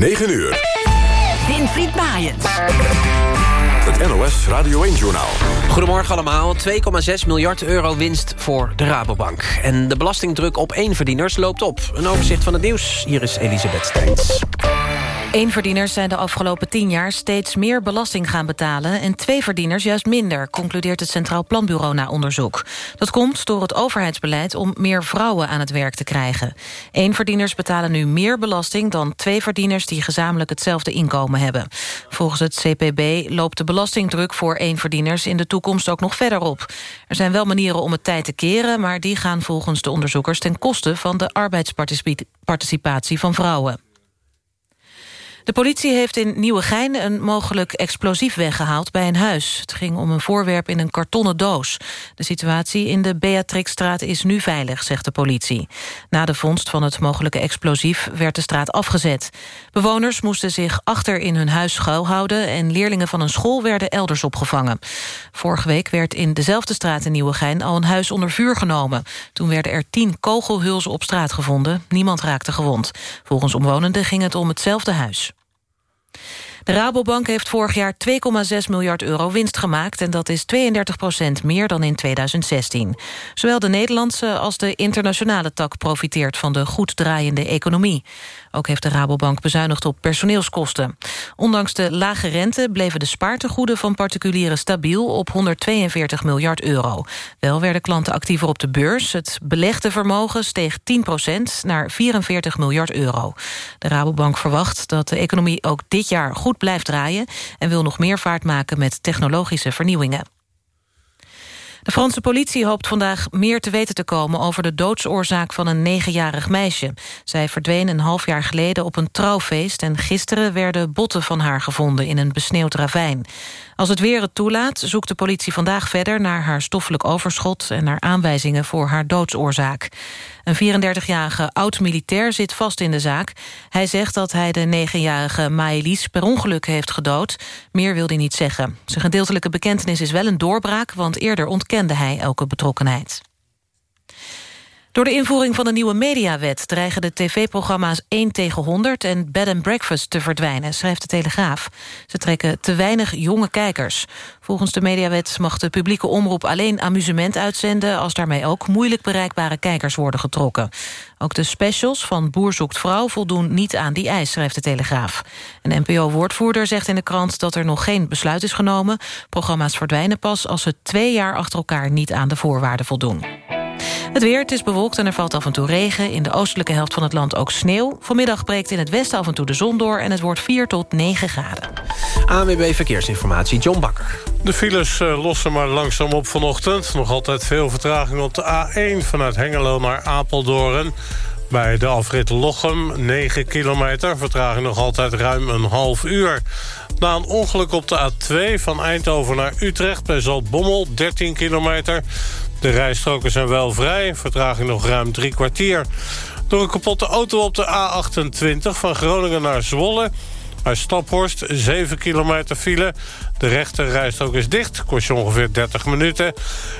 9 uur. Winfried Maaiens. Het NOS Radio 1-journaal. Goedemorgen allemaal. 2,6 miljard euro winst voor de Rabobank. En de belastingdruk op éénverdieners loopt op. Een overzicht van het nieuws. Hier is Elisabeth Steins. Eenverdieners zijn de afgelopen tien jaar steeds meer belasting gaan betalen... en tweeverdieners juist minder, concludeert het Centraal Planbureau na onderzoek. Dat komt door het overheidsbeleid om meer vrouwen aan het werk te krijgen. Eenverdieners betalen nu meer belasting dan tweeverdieners... die gezamenlijk hetzelfde inkomen hebben. Volgens het CPB loopt de belastingdruk voor eenverdieners... in de toekomst ook nog verder op. Er zijn wel manieren om het tijd te keren... maar die gaan volgens de onderzoekers ten koste van de arbeidsparticipatie van vrouwen. De politie heeft in Nieuwegein een mogelijk explosief weggehaald bij een huis. Het ging om een voorwerp in een kartonnen doos. De situatie in de Beatrixstraat is nu veilig, zegt de politie. Na de vondst van het mogelijke explosief werd de straat afgezet. Bewoners moesten zich achter in hun huis schuilhouden... en leerlingen van een school werden elders opgevangen. Vorige week werd in dezelfde straat in Nieuwegein al een huis onder vuur genomen. Toen werden er tien kogelhulzen op straat gevonden. Niemand raakte gewond. Volgens omwonenden ging het om hetzelfde huis. De Rabobank heeft vorig jaar 2,6 miljard euro winst gemaakt... en dat is 32 procent meer dan in 2016. Zowel de Nederlandse als de internationale tak profiteert... van de goed draaiende economie. Ook heeft de Rabobank bezuinigd op personeelskosten. Ondanks de lage rente bleven de spaartegoeden van particulieren stabiel... op 142 miljard euro. Wel werden klanten actiever op de beurs. Het belegde vermogen steeg 10 procent naar 44 miljard euro. De Rabobank verwacht dat de economie ook dit jaar goed blijft draaien... en wil nog meer vaart maken met technologische vernieuwingen. De Franse politie hoopt vandaag meer te weten te komen... over de doodsoorzaak van een negenjarig meisje. Zij verdween een half jaar geleden op een trouwfeest... en gisteren werden botten van haar gevonden in een besneeuwd ravijn. Als het weer het toelaat, zoekt de politie vandaag verder... naar haar stoffelijk overschot en naar aanwijzingen voor haar doodsoorzaak. Een 34-jarige oud-militair zit vast in de zaak. Hij zegt dat hij de 9-jarige Maëlys per ongeluk heeft gedood. Meer wil hij niet zeggen. Zijn gedeeltelijke bekentenis is wel een doorbraak... want eerder ontkende hij elke betrokkenheid. Door de invoering van de nieuwe mediawet dreigen de tv-programma's 1 tegen 100 en Bed and Breakfast te verdwijnen, schrijft de Telegraaf. Ze trekken te weinig jonge kijkers. Volgens de mediawet mag de publieke omroep alleen amusement uitzenden als daarmee ook moeilijk bereikbare kijkers worden getrokken. Ook de specials van Boer zoekt vrouw voldoen niet aan die eis, schrijft de Telegraaf. Een NPO-woordvoerder zegt in de krant dat er nog geen besluit is genomen. Programma's verdwijnen pas als ze twee jaar achter elkaar niet aan de voorwaarden voldoen. Het weer, het is bewolkt en er valt af en toe regen. In de oostelijke helft van het land ook sneeuw. Vanmiddag breekt in het westen af en toe de zon door... en het wordt 4 tot 9 graden. ANWB Verkeersinformatie, John Bakker. De files uh, lossen maar langzaam op vanochtend. Nog altijd veel vertraging op de A1 vanuit Hengelo naar Apeldoorn. Bij de afrit Lochem, 9 kilometer. Vertraging nog altijd ruim een half uur. Na een ongeluk op de A2 van Eindhoven naar Utrecht... bij Zaltbommel, 13 kilometer. De rijstroken zijn wel vrij, vertraging nog ruim drie kwartier. Door een kapotte auto op de A28 van Groningen naar Zwolle... Bij Staphorst 7 kilometer file. De rechter rijstrook is dicht, kost je ongeveer 30 minuten.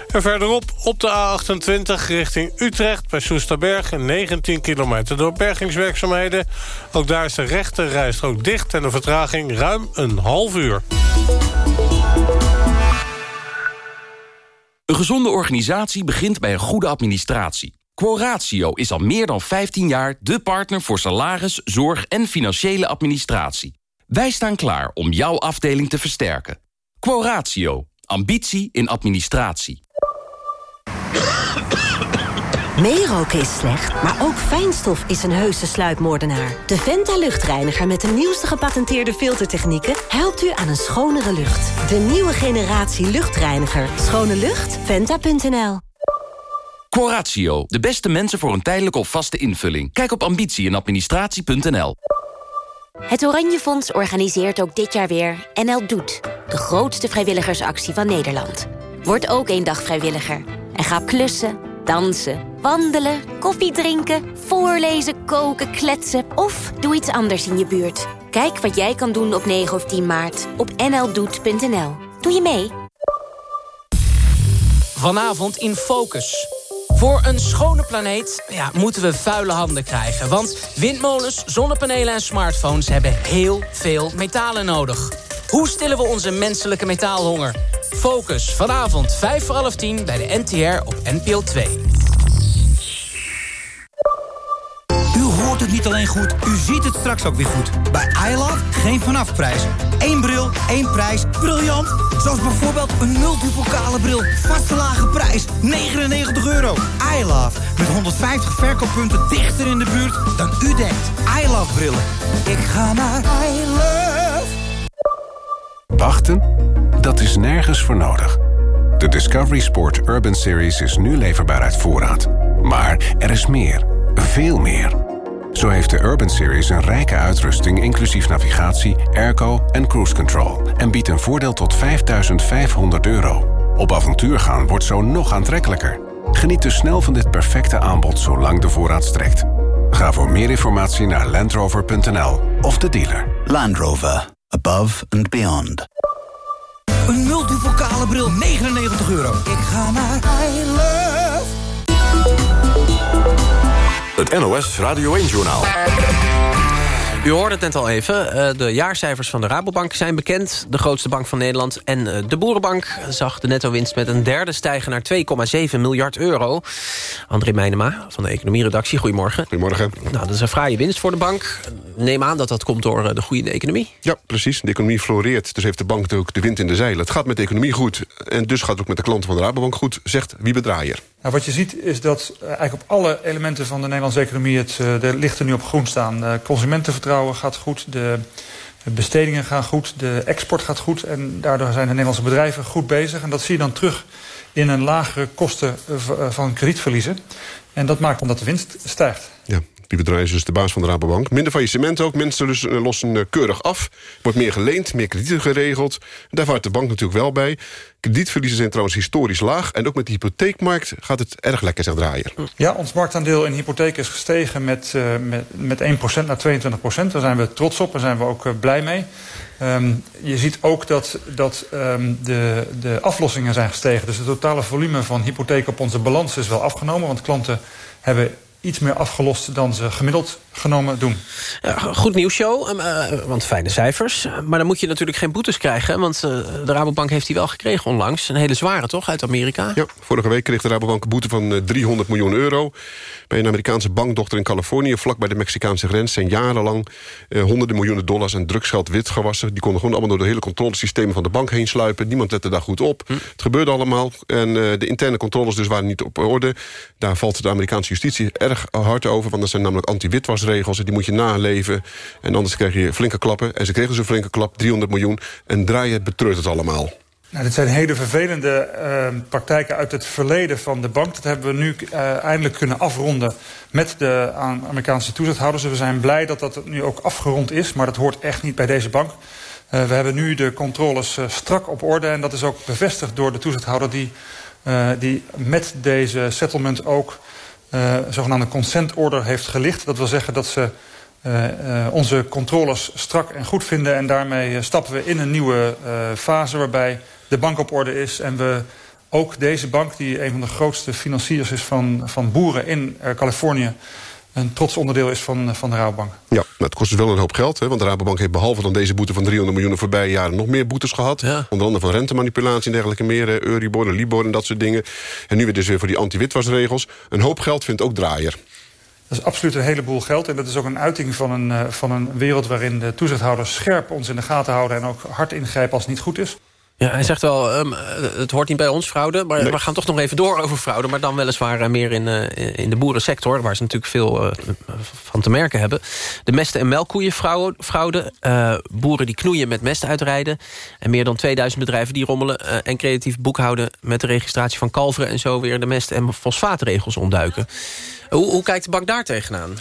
En verderop op de A28 richting Utrecht bij Soesterberg... 19 kilometer door bergingswerkzaamheden. Ook daar is de rechter rijstrook dicht en de vertraging ruim een half uur. Een gezonde organisatie begint bij een goede administratie. Quoratio is al meer dan 15 jaar de partner voor salaris, zorg en financiële administratie. Wij staan klaar om jouw afdeling te versterken. Quoratio. Ambitie in administratie. Meeroken is slecht, maar ook fijnstof is een heuse sluipmoordenaar. De Venta luchtreiniger met de nieuwste gepatenteerde filtertechnieken... helpt u aan een schonere lucht. De nieuwe generatie luchtreiniger. Schone lucht? Venta.nl Quoratio. De beste mensen voor een tijdelijke of vaste invulling. Kijk op ambitie en administratie.nl. Het Oranje Fonds organiseert ook dit jaar weer NL Doet. De grootste vrijwilligersactie van Nederland. Word ook één dag vrijwilliger. En ga klussen, dansen, wandelen, koffie drinken... voorlezen, koken, kletsen of doe iets anders in je buurt. Kijk wat jij kan doen op 9 of 10 maart op nldoet.nl. Doe je mee? Vanavond in Focus... Voor een schone planeet ja, moeten we vuile handen krijgen. Want windmolens, zonnepanelen en smartphones hebben heel veel metalen nodig. Hoe stillen we onze menselijke metaalhonger? Focus, vanavond 5 voor half 10 bij de NTR op NPO 2. U hoort het niet alleen goed, u ziet het straks ook weer goed. Bij iLove geen vanafprijs. Eén bril, één prijs. Briljant! Zoals bijvoorbeeld een multipokale bril. Vaste lage prijs, 99 euro. iLove, met 150 verkooppunten dichter in de buurt dan u denkt. iLove brillen. Ik ga naar iLove. Wachten? Dat is nergens voor nodig. De Discovery Sport Urban Series is nu leverbaar uit voorraad. Maar er is meer. Veel meer. Zo heeft de Urban Series een rijke uitrusting... inclusief navigatie, airco en cruise control... en biedt een voordeel tot 5500 euro. Op avontuur gaan wordt zo nog aantrekkelijker. Geniet dus snel van dit perfecte aanbod zolang de voorraad strekt. Ga voor meer informatie naar landrover.nl of de dealer. Land Rover. Above and beyond. Een multipokale bril, 99 euro. Ik ga naar iLove. Het NOS Radio 1-journaal. U hoorde het net al even. Eh, de jaarcijfers van de Rabobank zijn bekend. De grootste bank van Nederland. En eh, de Boerenbank zag de netto-winst met een derde stijgen naar 2,7 miljard euro. André Meijnema van de economieredactie. Goedemorgen. Goedemorgen. Nou, dat is een fraaie winst voor de bank. Neem aan dat dat komt door eh, de groeiende economie. Ja, precies. De economie floreert. Dus heeft de bank ook de wind in de zeilen. Het gaat met de economie goed. En dus gaat het ook met de klanten van de Rabobank goed, zegt Wiebe Draaier. Nou, wat je ziet is dat uh, eigenlijk op alle elementen van de Nederlandse economie... het uh, de lichten nu op groen staan. Consumentenvertrouwen gaat goed, de bestedingen gaan goed, de export gaat goed... en daardoor zijn de Nederlandse bedrijven goed bezig. En dat zie je dan terug in een lagere kosten van kredietverliezen. En dat maakt omdat de winst stijgt. Ja, die bedrijf is dus de baas van de Rabobank. Minder faillissement ook. Mensen dus lossen keurig af. Wordt meer geleend, meer kredieten geregeld. Daar vaart de bank natuurlijk wel bij. Kredietverliezen zijn trouwens historisch laag. En ook met de hypotheekmarkt gaat het erg lekker, zegt Draaier. Ja, ons marktaandeel in hypotheek is gestegen met, uh, met, met 1% naar 22%. Daar zijn we trots op, daar zijn we ook blij mee. Um, je ziet ook dat, dat um, de, de aflossingen zijn gestegen. Dus het totale volume van hypotheek op onze balans is wel afgenomen. Want klanten hebben iets meer afgelost dan ze gemiddeld genomen doen. Ja, goed nieuws, show, uh, want fijne cijfers. Maar dan moet je natuurlijk geen boetes krijgen... want uh, de Rabobank heeft die wel gekregen onlangs. Een hele zware, toch, uit Amerika? Ja, vorige week kreeg de Rabobank een boete van uh, 300 miljoen euro... bij een Amerikaanse bankdochter in Californië... vlak bij de Mexicaanse grens zijn jarenlang... honderden miljoenen dollars en drugsgeld witgewassen. Die konden gewoon allemaal door de hele controlesystemen van de bank heen sluipen. Niemand lette daar goed op. Hm. Het gebeurde allemaal. En de interne controles dus waren niet op orde. Daar valt de Amerikaanse justitie erg hard over... want dat zijn namelijk anti-witwasregels... en die moet je naleven. En anders krijg je flinke klappen. En ze kregen een flinke klap, 300 miljoen. En draaien betreurt het allemaal. Nou, dit zijn hele vervelende uh, praktijken uit het verleden van de bank. Dat hebben we nu uh, eindelijk kunnen afronden met de Amerikaanse toezichthouders. We zijn blij dat dat nu ook afgerond is, maar dat hoort echt niet bij deze bank. Uh, we hebben nu de controles strak op orde en dat is ook bevestigd door de toezichthouder... die, die met deze settlement ook zogenaamde consent order heeft gelicht. Dat wil zeggen dat ze uh, uh, onze controles strak en goed vinden... en daarmee stappen we in een nieuwe fase waarbij de bank op orde is... en we ook deze bank, die een van de grootste financiers is van, van boeren in Californië een trots onderdeel is van, van de Rabobank. Ja, maar het kost dus wel een hoop geld. Hè, want de Rabobank heeft behalve dan deze boete van 300 miljoen... de voorbije jaren nog meer boetes gehad. Ja. Onder andere van rentemanipulatie en dergelijke meer. Euribor en Libor en dat soort dingen. En nu weer dus weer voor die anti-witwasregels. Een hoop geld vindt ook draaier. Dat is absoluut een heleboel geld. En dat is ook een uiting van een, uh, van een wereld... waarin de toezichthouders scherp ons in de gaten houden... en ook hard ingrijpen als het niet goed is. Ja, hij zegt wel, um, het hoort niet bij ons fraude... maar nee. we gaan toch nog even door over fraude... maar dan weliswaar meer in, uh, in de boerensector... waar ze natuurlijk veel uh, van te merken hebben. De mesten- en melkkoeienfraude. Uh, boeren die knoeien met mest uitrijden. En meer dan 2000 bedrijven die rommelen... en creatief boekhouden met de registratie van kalveren... en zo weer de mest- en fosfaatregels ontduiken. Hoe, hoe kijkt de bank daar tegenaan?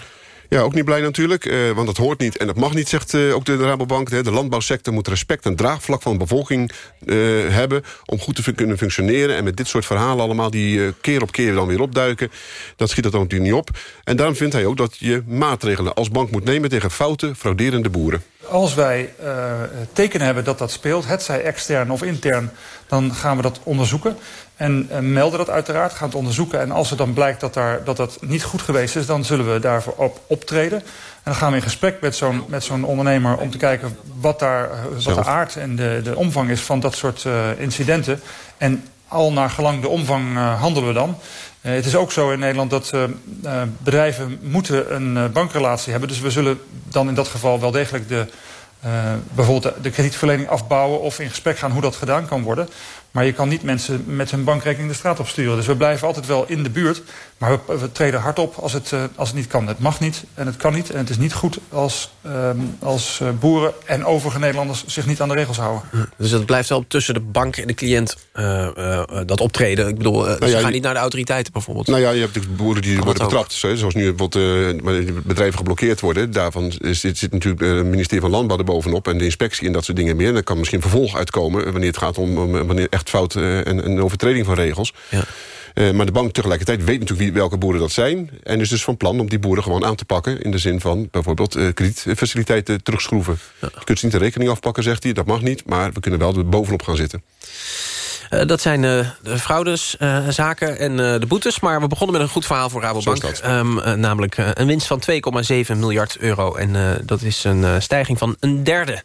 Ja, ook niet blij natuurlijk, uh, want dat hoort niet en dat mag niet, zegt uh, ook de Rabobank. De, landbouwsector moet respect en draagvlak van de bevolking uh, hebben... om goed te kunnen functioneren. En met dit soort verhalen allemaal die keer op keer dan weer opduiken... dat schiet dat dan natuurlijk niet op. En daarom vindt hij ook dat je maatregelen als bank moet nemen... tegen foute, frauderende boeren. Als wij uh, tekenen hebben dat dat speelt, het zij extern of intern, dan gaan we dat onderzoeken. En uh, melden dat uiteraard, gaan het onderzoeken. En als het dan blijkt dat, daar, dat dat niet goed geweest is, dan zullen we daarvoor op optreden. En dan gaan we in gesprek met zo'n zo'n ondernemer om te kijken wat, daar, wat de aard en de, de omvang is van dat soort uh, incidenten. En al naar gelang de omvang handelen we dan. Uh, het is ook zo in Nederland dat uh, uh, bedrijven moeten een bankrelatie hebben. Dus we zullen dan in dat geval wel degelijk de, bijvoorbeeld de kredietverlening afbouwen... of in gesprek gaan hoe dat gedaan kan worden. Maar je kan niet mensen met hun bankrekening de straat opsturen. Dus we blijven altijd wel in de buurt. Maar we, we treden hard op als het, uh, als het niet kan. Het mag niet en het kan niet. En het is niet goed als, uh, als uh, boeren en overige Nederlanders zich niet aan de regels houden. Dus het blijft wel tussen de bank en de cliënt uh, dat optreden. Ik bedoel, nou ze ja, gaan niet naar de autoriteiten bijvoorbeeld. Nou ja, je hebt de boeren die worden betrapt. Zoals nu bijvoorbeeld bedrijven geblokkeerd worden. Daarvan zit, zit natuurlijk het ministerie van Landbouw er bovenop. En de inspectie en dat soort dingen meer. En er kan misschien vervolg uitkomen wanneer het gaat om... wanneer echt fout en een overtreding van regels. Ja. Uh, maar de bank tegelijkertijd weet natuurlijk wie, welke boeren dat zijn. En is dus van plan om die boeren gewoon aan te pakken... in de zin van bijvoorbeeld uh, kredietfaciliteiten terugschroeven. Ja. Je kunt ze niet de rekening afpakken, zegt hij. Dat mag niet, maar we kunnen wel er bovenop gaan zitten. Uh, dat zijn de fraudeszaken uh, en de boetes. Maar we begonnen met een goed verhaal voor Rabobank. Um, namelijk een winst van 2,7 miljard euro. En dat is een stijging van een derde.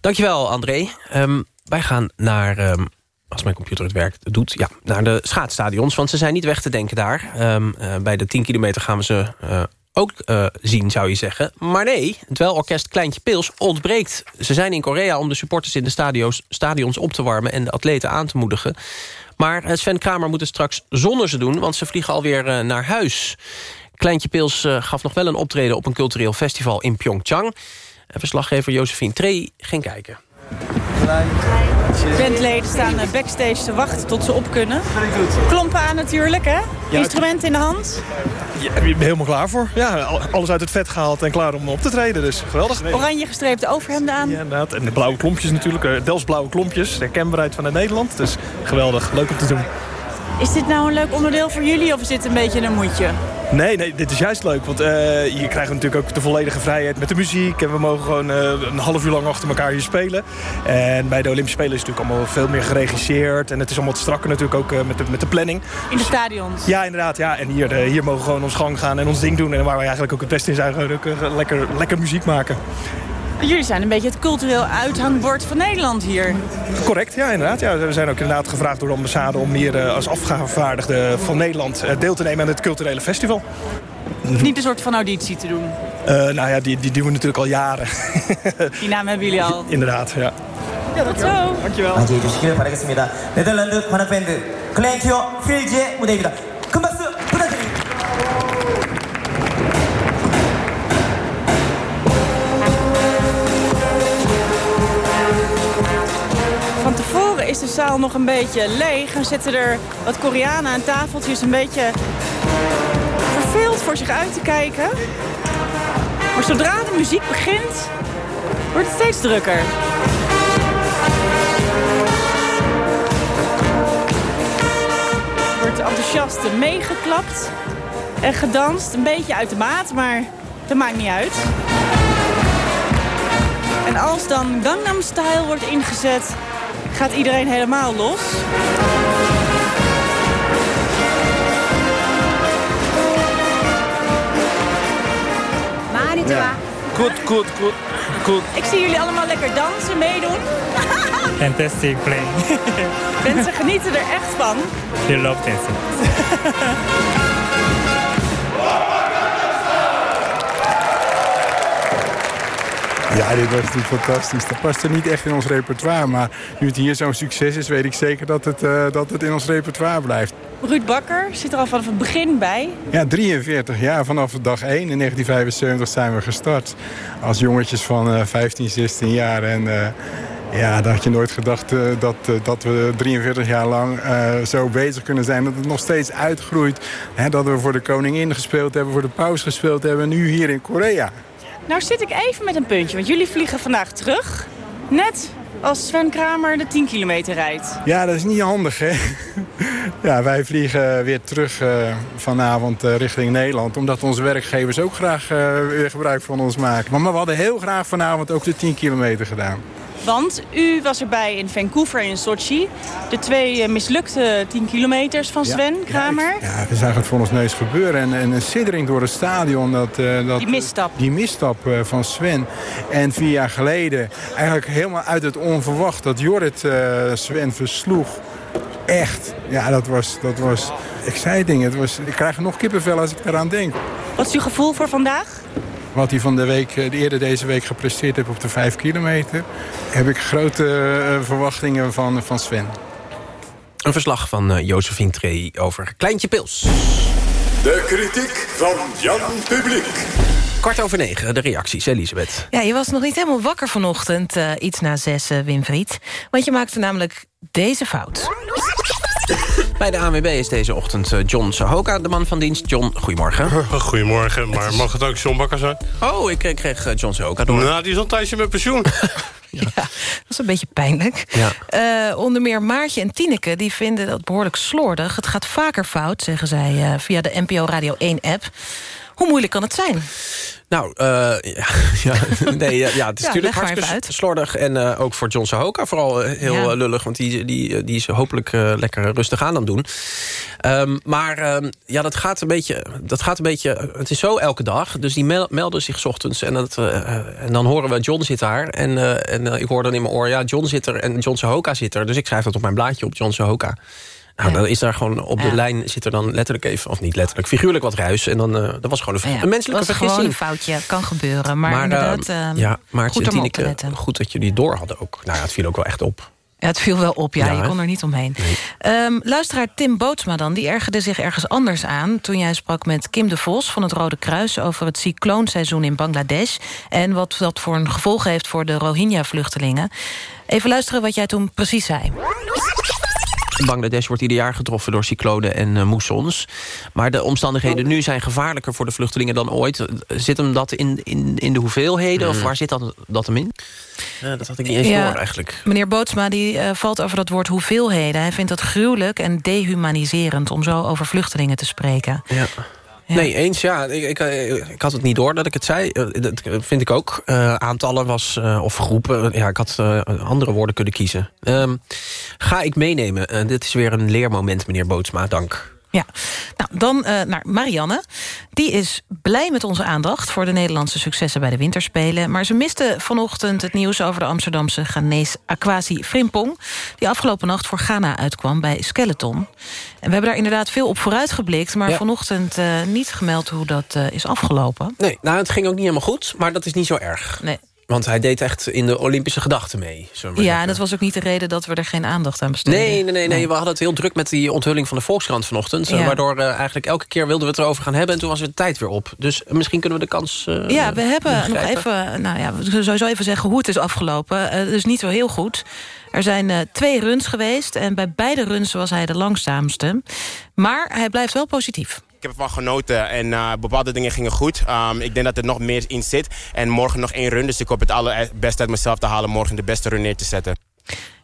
Dankjewel, André. Um, wij gaan naar... Um, als mijn computer het werkt, doet, ja, naar de schaatsstadions. Want ze zijn niet weg te denken daar. Um, uh, bij de 10 kilometer gaan we ze uh, ook uh, zien, zou je zeggen. Maar nee, het welorkest Kleintje Pils ontbreekt. Ze zijn in Korea om de supporters in de stadions, stadions op te warmen... en de atleten aan te moedigen. Maar Sven Kramer moet het straks zonder ze doen... want ze vliegen alweer naar huis. Kleintje Pils gaf nog wel een optreden op een cultureel festival in Pyeongchang. Verslaggever Josephine Tree ging kijken. Bandleden staan eh, backstage te wachten tot ze op kunnen. Klompen aan natuurlijk, hè? Instrument in de hand. Ja, ik ben helemaal klaar voor. Ja, alles uit het vet gehaald en klaar om op te treden. Dus geweldig. Oranje gestreepte overhemden aan. Ja, inderdaad. En de blauwe klompjes natuurlijk. Eh, Dels blauwe klompjes. De herkenbaarheid van Nederland. Dus geweldig. Leuk om te doen. Is dit nou een leuk onderdeel voor jullie of is dit een beetje een moedje? Nee, nee, dit is juist leuk. Want uh, hier krijgen we natuurlijk ook de volledige vrijheid met de muziek. En we mogen gewoon uh, een half uur lang achter elkaar hier spelen. En bij de Olympische Spelen is het natuurlijk allemaal veel meer geregisseerd. En het is allemaal wat strakker natuurlijk ook uh, met, de, met de planning. In de stadions? Ja, inderdaad. Ja. En hier, hier mogen we gewoon ons gang gaan en ons ding doen. En waar we eigenlijk ook het beste in zijn, ook lekker, lekker muziek maken. Jullie zijn een beetje het cultureel uithangbord van Nederland hier. Correct, ja inderdaad. Ja, we zijn ook inderdaad gevraagd door de ambassade om hier als afgevaardigde van Nederland deel te nemen aan het culturele festival. Niet een soort van auditie te doen? Nou ja, die, die doen we natuurlijk al jaren. die naam hebben jullie al? Inderdaad, ja. Ja, dankjewel. dankjewel. dankjewel. Nederlanden, Filje, 무대입니다. Kumbasu! De zaal nog een beetje leeg en zitten er wat Koreanen aan tafeltjes een beetje verveeld voor zich uit te kijken. Maar zodra de muziek begint, wordt het steeds drukker. Wordt enthousiast meegeklapt en gedanst. Een beetje uit de maat, maar dat maakt niet uit. En als dan Gangnam Style wordt ingezet, gaat iedereen helemaal los. Ja. Goed, goed, goed, goed. Ik zie jullie allemaal lekker dansen, meedoen. Fantastic playing. Mensen genieten er echt van. You love dancing. Ja, dit was natuurlijk fantastisch. Dat past er niet echt in ons repertoire. Maar nu het hier zo'n succes is, weet ik zeker dat het, uh, dat het in ons repertoire blijft. Ruud Bakker zit er al vanaf het begin bij. Ja, 43 jaar. Vanaf dag 1 in 1975 zijn we gestart. Als jongetjes van uh, 15, 16 jaar. En uh, ja, dat had je nooit gedacht uh, dat, dat we 43 jaar lang zo bezig kunnen zijn. Dat het nog steeds uitgroeit. Hè, dat we voor de koningin gespeeld hebben, voor de paus gespeeld hebben. Nu hier in Korea. Nou zit ik even met een puntje, want jullie vliegen vandaag terug. Net als Sven Kramer de 10 kilometer rijdt? Ja, dat is niet handig, hè? ja, wij vliegen weer terug uh, vanavond uh, richting Nederland... omdat onze werkgevers ook graag uh, weer gebruik van ons maken. Maar, maar we hadden heel graag vanavond ook de 10 kilometer gedaan. Want u was erbij in Vancouver en in Sochi. De twee uh, mislukte 10 kilometers van Sven ja, Kramer. Ja, ja, we zagen het voor ons neus gebeuren. En, en een siddering door het stadion. Dat, uh, dat, die misstap. Die misstap uh, van Sven. En vier jaar geleden eigenlijk helemaal uit het onverwacht... dat Jorrit Sven versloeg. Echt. Ja, dat was... Dat was ik zei dingen. Het was, ik krijg nog kippenvel als ik eraan denk. Wat is uw gevoel voor vandaag? Wat hij van de week, de eerder deze week gepresteerd heeft op de 5 kilometer... heb ik grote uh, verwachtingen van, van Sven. Een verslag van uh, Josephine Tree over Kleintje Pils. De kritiek van Jan Publiek. Kwart over negen, de reacties, Elisabeth. Ja, je was nog niet helemaal wakker vanochtend, uh, iets na zes, Winfried. Want je maakte namelijk deze fout. Bij de ANWB is deze ochtend John Sahoka, de man van dienst. John, goedemorgen. Goedemorgen, maar mag het ook John Bakker zijn? Oh, ik kreeg John Sahoka door. Nou, die is al een tijdje met pensioen. ja. dat is een beetje pijnlijk. Ja. Uh, onder meer Maartje en Tineke die vinden dat behoorlijk slordig. Het gaat vaker fout, zeggen zij uh, via de NPO Radio 1-app. Hoe moeilijk kan het zijn? Nou, uh, ja, ja, nee, ja, ja, het is ja, natuurlijk hartstikke slordig. En uh, ook voor John Sahoka vooral heel ja. lullig. Want die, die, die is hopelijk uh, lekker rustig aan aan het doen. Um, maar um, ja, dat gaat, een beetje, dat gaat een beetje... Het is zo elke dag. Dus die mel melden zich 's ochtends. En, dat, en dan horen we John zit daar. En, en ik hoor dan in mijn oor... Ja, John zit er en John Sahoka zit er. Dus ik schrijf dat op mijn blaadje op John Sahoka. Nou, dan is daar gewoon op de ja. lijn zit er dan letterlijk even... of niet letterlijk, figuurlijk wat ruis. En dan uh, dat was gewoon een, ja, een menselijke was vergissing. gewoon een foutje, kan gebeuren. Maar, maar inderdaad, uh, ja, maar goed om op te letten. Goed dat jullie door hadden ook. Nou ja, het viel ook wel echt op. Ja, het viel wel op, ja, ja je kon er niet omheen. Nee. Um, luisteraar Tim Bootsma dan, die ergerde zich ergens anders aan... toen jij sprak met Kim de Vos van het Rode Kruis... over het cycloonseizoen in Bangladesh... en wat dat voor een gevolg heeft voor de Rohingya-vluchtelingen. Even luisteren wat jij toen precies zei. Bangladesh wordt ieder jaar getroffen door cyclonen en uh, moessons. Maar de omstandigheden nu zijn gevaarlijker voor de vluchtelingen dan ooit. Zit hem dat in, in, in de hoeveelheden of waar zit dat, dat hem in? Ja, dat had ik niet eens ja, door eigenlijk. Meneer Bootsma die, uh, valt over dat woord hoeveelheden. Hij vindt het gruwelijk en dehumaniserend om zo over vluchtelingen te spreken. Ja. Nee, eens, ja. Ik, ik, ik, had het niet door dat ik het zei. Dat vind ik ook. Uh, aantallen was, of groepen. Ja, ik had andere woorden kunnen kiezen. Um, ga ik meenemen. dit is weer een leermoment, meneer Bootsma. Dank. Ja, nou, dan uh, naar Marianne. Die is blij met onze aandacht voor de Nederlandse successen bij de winterspelen. Maar ze miste vanochtend het nieuws over de Amsterdamse Ghanese Aquasi Frimpong... die afgelopen nacht voor Ghana uitkwam bij Skeleton. En we hebben daar inderdaad veel op vooruit geblikt... maar ja. vanochtend uh, niet gemeld hoe dat uh, is afgelopen. Nee, nou, het ging ook niet helemaal goed, maar dat is niet zo erg. Nee. Want hij deed echt in de Olympische gedachten mee. Ja, en dat was ook niet de reden dat we er geen aandacht aan besteden. Nee, nee, nee, nee. we hadden het heel druk met die onthulling van de Volkskrant vanochtend. Ja. Waardoor uh, eigenlijk elke keer wilden we het erover gaan hebben... en toen was de tijd weer op. Dus misschien kunnen we de kans uh, Ja, we hebben nog even... Nou ja, we zullen sowieso even zeggen hoe het is afgelopen. Uh, het is niet zo heel goed. Er zijn uh, twee runs geweest en bij beide runs was hij de langzaamste. Maar hij blijft wel positief. Ik heb ervan genoten en uh, bepaalde dingen gingen goed. Um, ik denk dat er nog meer in zit. En morgen nog één run, dus ik hoop het allerbeste uit mezelf te halen... morgen de beste run neer te zetten.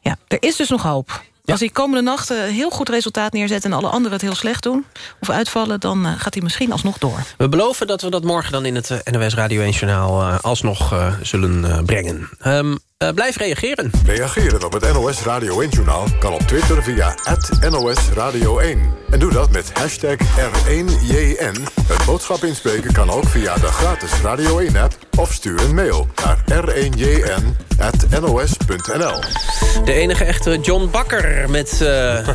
Ja, er is dus nog hoop. Ja. Als hij komende nacht een heel goed resultaat neerzet... en alle anderen het heel slecht doen of uitvallen... dan uh, gaat hij misschien alsnog door. We beloven dat we dat morgen dan in het NOS Radio 1-journaal... Uh, alsnog zullen brengen. Um, uh, blijf reageren. Reageren op het NOS Radio 1-journaal kan op Twitter via NOS Radio 1. En doe dat met hashtag R1JN. Een boodschap inspreken kan ook via de gratis Radio 1-app... of stuur een mail naar r1jn.nos.nl. De enige echte John Bakker met uh,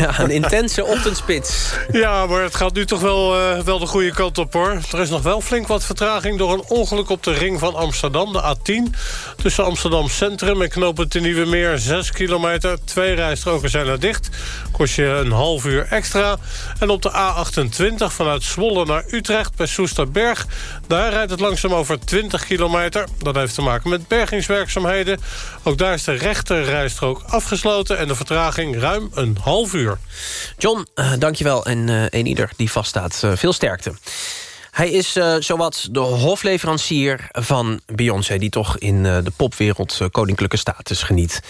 ja, een intense ochtendspits. Ja, maar het gaat nu toch wel, uh, wel de goede kant op, hoor. Er is nog wel flink wat vertraging door een ongeluk op de ring van Amsterdam, de A10. Tussen Amsterdam Centrum en knooppunt de Nieuwe Meer 6 kilometer. Twee rijstroken zijn er dicht. Kost je een half uur extra. En op de A28 vanuit Zwolle naar Utrecht bij Soesterberg... daar rijdt het langzaam over 20 kilometer. Dat heeft te maken met bergingswerkzaamheden. Ook daar is de rechter rijstrook afgesloten... en de vertraging ruim een half uur. John, uh, dankjewel. En uh, een ieder die vaststaat, uh, veel sterkte. Hij is uh, zowat de hofleverancier van Beyoncé... die toch in uh, de popwereld uh, koninklijke status geniet.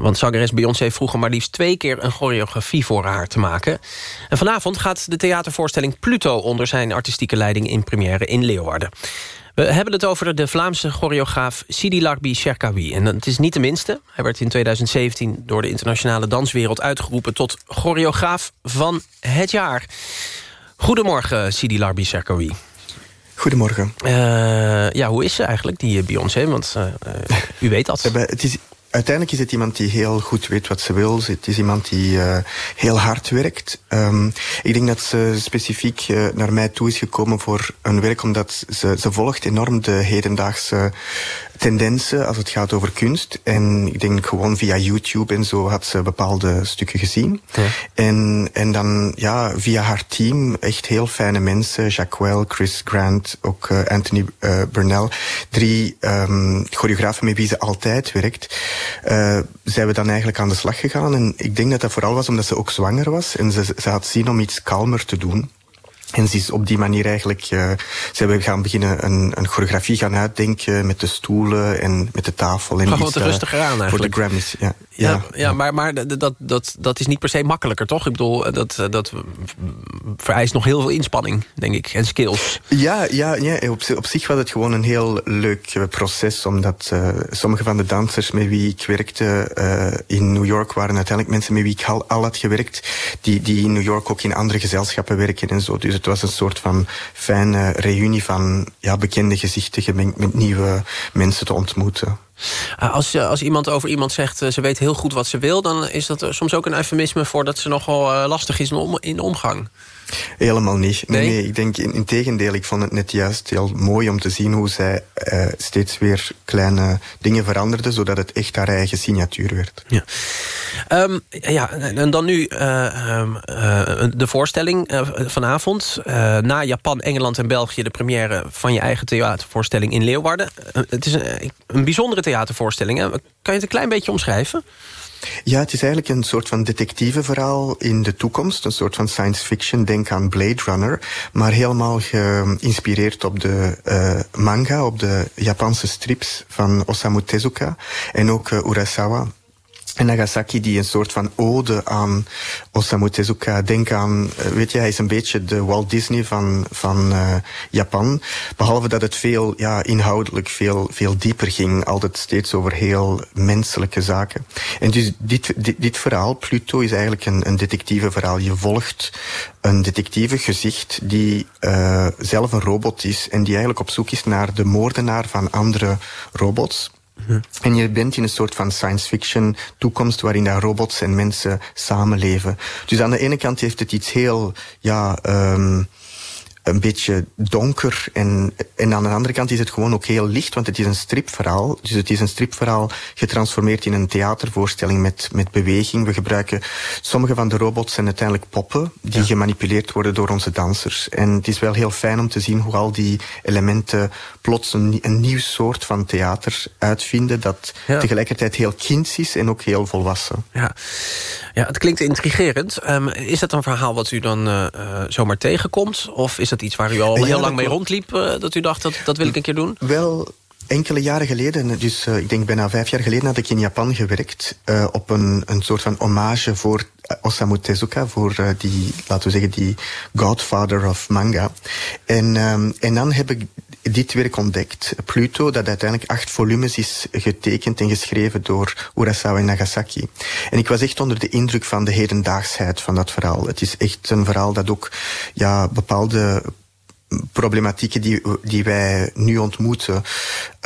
want zangeres Beyoncé heeft vroeger maar liefst twee keer... een choreografie voor haar te maken. En vanavond gaat de theatervoorstelling Pluto... onder zijn artistieke leiding in première in Leeuwarden. We hebben het over de Vlaamse choreograaf Sidi Larbi Cherkaoui. En het is niet de minste. Hij werd in 2017 door de internationale danswereld uitgeroepen... tot choreograaf van het jaar. Goedemorgen, Sidi Larbi Cherkaoui. Goedemorgen. Uh, ja, hoe is ze eigenlijk, die Beyoncé? Want uh, u weet dat. Het is uiteindelijk is het iemand die heel goed weet wat ze wil. Het is iemand die uh, heel hard werkt. Um, ik denk dat ze specifiek uh, naar mij toe is gekomen voor een werk omdat ze, ze volgt enorm de hedendaagse tendensen als het gaat over kunst. En ik denk gewoon via YouTube en zo had ze bepaalde stukken gezien. Ja. En, en dan ja, via haar team echt heel fijne mensen. Jacques Chris Grant, ook uh, Anthony uh, Burnell. Drie um, choreografen met wie ze altijd werkt. Uh, zijn we dan eigenlijk aan de slag gegaan. En ik denk dat dat vooral was omdat ze ook zwanger was. En ze, ze had zin om iets kalmer te doen. En ze is op die manier eigenlijk, uh, ze hebben gaan beginnen een, een choreografie gaan uitdenken met de stoelen en met de tafel. En Ga wat rustiger aan eigenlijk. Voor de Grammys, ja. Ja, ja, ja, maar, maar dat, dat, dat is niet per se makkelijker, toch? Ik bedoel, dat, dat vereist nog heel veel inspanning, denk ik, en skills. Ja, ja, ja op, op zich was het gewoon een heel leuk proces, omdat uh, sommige van de dansers met wie ik werkte uh, in New York waren uiteindelijk mensen met wie ik al, al had gewerkt, die, die in New York ook in andere gezelschappen werken en zo. Dus het was een soort van fijne reunie van ja, bekende gezichten gemengd met nieuwe mensen te ontmoeten. Als, als iemand over iemand zegt, ze weet heel goed wat ze wil... dan is dat soms ook een eufemisme voor dat ze nogal lastig is in omgang. Helemaal niet. Nee, nee? ik denk in, in tegendeel. Ik vond het net juist heel mooi om te zien hoe zij uh, steeds weer kleine dingen veranderde, zodat het echt haar eigen signatuur werd. Ja, um, ja en dan nu uh, uh, de voorstelling vanavond. na Japan, Engeland en België de première van je eigen theatervoorstelling in Leeuwarden. het is een, een bijzondere theatervoorstelling. Hè? Kan je het een klein beetje omschrijven? Ja, het is eigenlijk een soort van detectiveverhaal in de toekomst. Een soort van science fiction, denk aan Blade Runner. Maar helemaal geïnspireerd op de uh, manga, op de Japanse strips van Osamu Tezuka. En ook uh, Urasawa. En Nagasaki die een soort van ode aan Osamu Tezuka. Denk aan, weet je, hij is een beetje de Walt Disney van, van uh, Japan. Behalve dat het veel, ja, inhoudelijk veel, veel dieper ging. Altijd steeds over heel menselijke zaken. En dus dit, dit, dit verhaal, Pluto, is eigenlijk een, een detectieve verhaal. Je volgt een detectieve gezicht die uh, zelf een robot is. En die eigenlijk op zoek is naar de moordenaar van andere robots. En je bent in een soort van science fiction toekomst waarin daar robots en mensen samenleven. Dus aan de ene kant heeft het iets heel, ja, um, een beetje donker. En, en aan de andere kant is het gewoon ook heel licht, want het is een stripverhaal. Dus het is een stripverhaal getransformeerd in een theatervoorstelling met, met beweging. We gebruiken sommige van de robots zijn uiteindelijk poppen die ja. gemanipuleerd worden door onze dansers. En het is wel heel fijn om te zien hoe al die elementen plots een, een nieuw soort van theater uitvinden dat ja. tegelijkertijd heel kinds is en ook heel volwassen. Ja, ja het klinkt intrigerend. Um, is dat een verhaal wat u dan uh, zomaar tegenkomt? Of is iets waar u al heel lang mee rondliep... Uh, dat u dacht, dat, dat wil ik een keer doen? Wel, enkele jaren geleden, dus uh, ik denk bijna vijf jaar geleden... had ik in Japan gewerkt uh, op een, een soort van hommage voor Osamu Tezuka... voor die, laten we zeggen, die godfather of manga. En, um, en dan heb ik dit werk ontdekt. Pluto, dat uiteindelijk acht volumes is getekend en geschreven door Urasawa en Nagasaki. En ik was echt onder de indruk van de hedendaagsheid van dat verhaal. Het is echt een verhaal dat ook ja, bepaalde problematieken die, die wij nu ontmoeten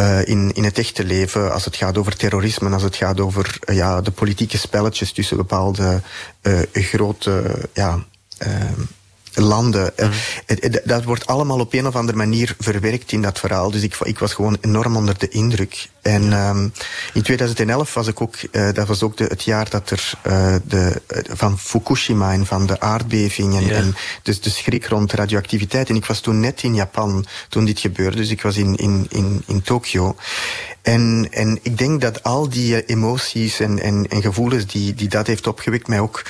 uh, in, in het echte leven, als het gaat over terrorisme, als het gaat over uh, ja, de politieke spelletjes tussen bepaalde uh, grote ja, landen. Mm. Dat wordt allemaal op een of andere manier verwerkt in dat verhaal. Dus ik, ik was gewoon enorm onder de indruk. En um, in 2011 was ik ook, uh, dat was ook de, het jaar dat er uh, de, van Fukushima en van de aardbeving en, yeah. en dus de schrik rond radioactiviteit. En ik was toen net in Japan toen dit gebeurde. Dus ik was in, in, in, in Tokio. En, en ik denk dat al die emoties en, en, en gevoelens die, die dat heeft opgewekt mij ook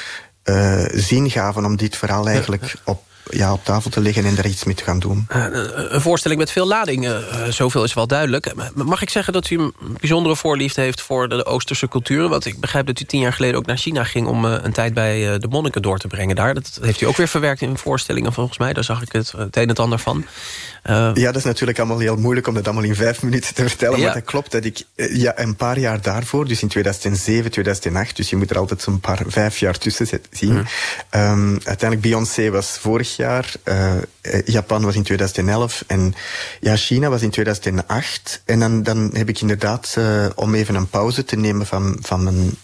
zin gaven om dit verhaal eigenlijk op ja, op tafel te leggen en daar iets mee te gaan doen. Uh, een voorstelling met veel lading, uh, zoveel is wel duidelijk. Mag ik zeggen dat u een bijzondere voorliefde heeft voor de Oosterse culturen? Want ik begrijp dat u tien jaar geleden ook naar China ging... om een tijd bij de monniken door te brengen daar. Dat heeft u ook weer verwerkt in voorstellingen volgens mij. Daar zag ik het, het een en het ander van. ja, dat is natuurlijk allemaal heel moeilijk om dat allemaal in vijf minuten te vertellen. Ja. Maar dat klopt dat ik ja, een paar jaar daarvoor, dus in 2007, 2008... dus je moet er altijd zo'n paar vijf jaar tussen zien... Mm. Um, uiteindelijk Beyoncé was vorig jaar, uh, Japan was in 2011 en ja, China was in 2008. En dan, dan heb ik inderdaad, uh, om even een pauze te nemen van, van mijn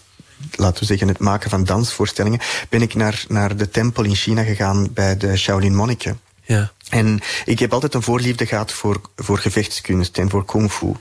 laten we zeggen, het maken van dansvoorstellingen, ben ik naar, naar de tempel in China gegaan bij de Shaolin monniken. Ja. En ik heb altijd een voorliefde gehad voor, voor gevechtskunst en voor kung fu.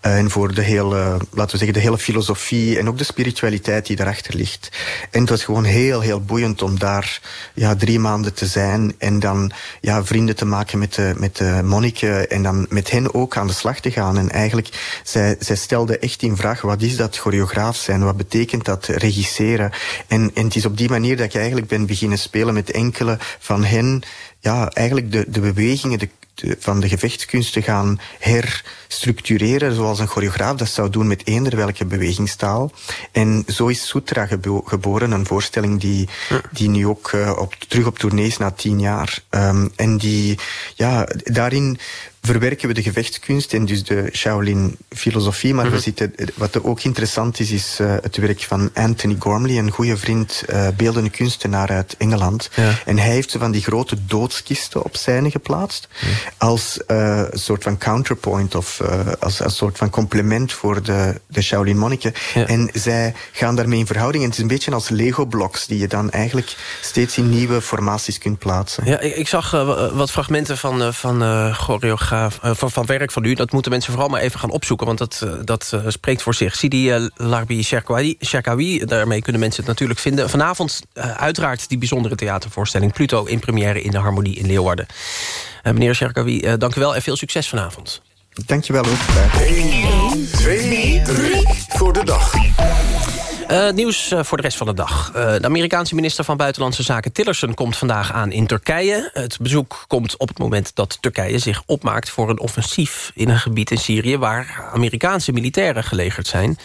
En voor de hele, laten we zeggen, de hele filosofie en ook de spiritualiteit die daarachter ligt. En het was gewoon heel, heel boeiend om daar ja, drie maanden te zijn en dan ja, vrienden te maken met de, met de monniken en dan met hen ook aan de slag te gaan. En eigenlijk, zij, zij stelden echt in vraag, wat is dat choreograaf zijn? Wat betekent dat regisseren? En, en het is op die manier dat ik eigenlijk ben beginnen spelen met enkele van hen ja, eigenlijk de, de bewegingen de, de, van de gevechtskunsten gaan herstructureren, zoals een choreograaf dat zou doen met eender welke bewegingstaal. En zo is Sutra gebo geboren, een voorstelling die, die nu ook uh, op, terug op tournee is na tien jaar. Um, en die, ja, daarin verwerken we de gevechtskunst en dus de Shaolin-filosofie. Maar mm -hmm. we zitten, wat ook interessant is, is uh, het werk van Anthony Gormley, een goede vriend, uh, beeldende kunstenaar uit Engeland. Ja. En hij heeft van die grote doodskisten op scène geplaatst. Mm. Als uh, soort van counterpoint of als een soort van complement voor de, de Shaolin monniken. Ja. En zij gaan daarmee in verhouding. En het is een beetje als Lego-blocks die je dan eigenlijk steeds in nieuwe formaties kunt plaatsen. Ja, ik, ik zag wat fragmenten van, van choreografie van, van werk van u. Dat moeten mensen vooral maar even gaan opzoeken. Want dat, dat uh, spreekt voor zich. Sidi uh, Larbi Cherkawi, daarmee kunnen mensen het natuurlijk vinden. Vanavond uh, uiteraard die bijzondere theatervoorstelling... Pluto in première in de Harmonie in Leeuwarden. meneer Cherkawi, dank u wel en veel succes vanavond. Dankjewel ook. 1, 2, 3 voor de dag. Uh, nieuws uh, voor de rest van de dag. Uh, de Amerikaanse minister van Buitenlandse Zaken Tillerson komt vandaag aan in Turkije. Het bezoek komt op het moment dat Turkije zich opmaakt voor een offensief... in een gebied in Syrië waar Amerikaanse militairen gelegerd zijn.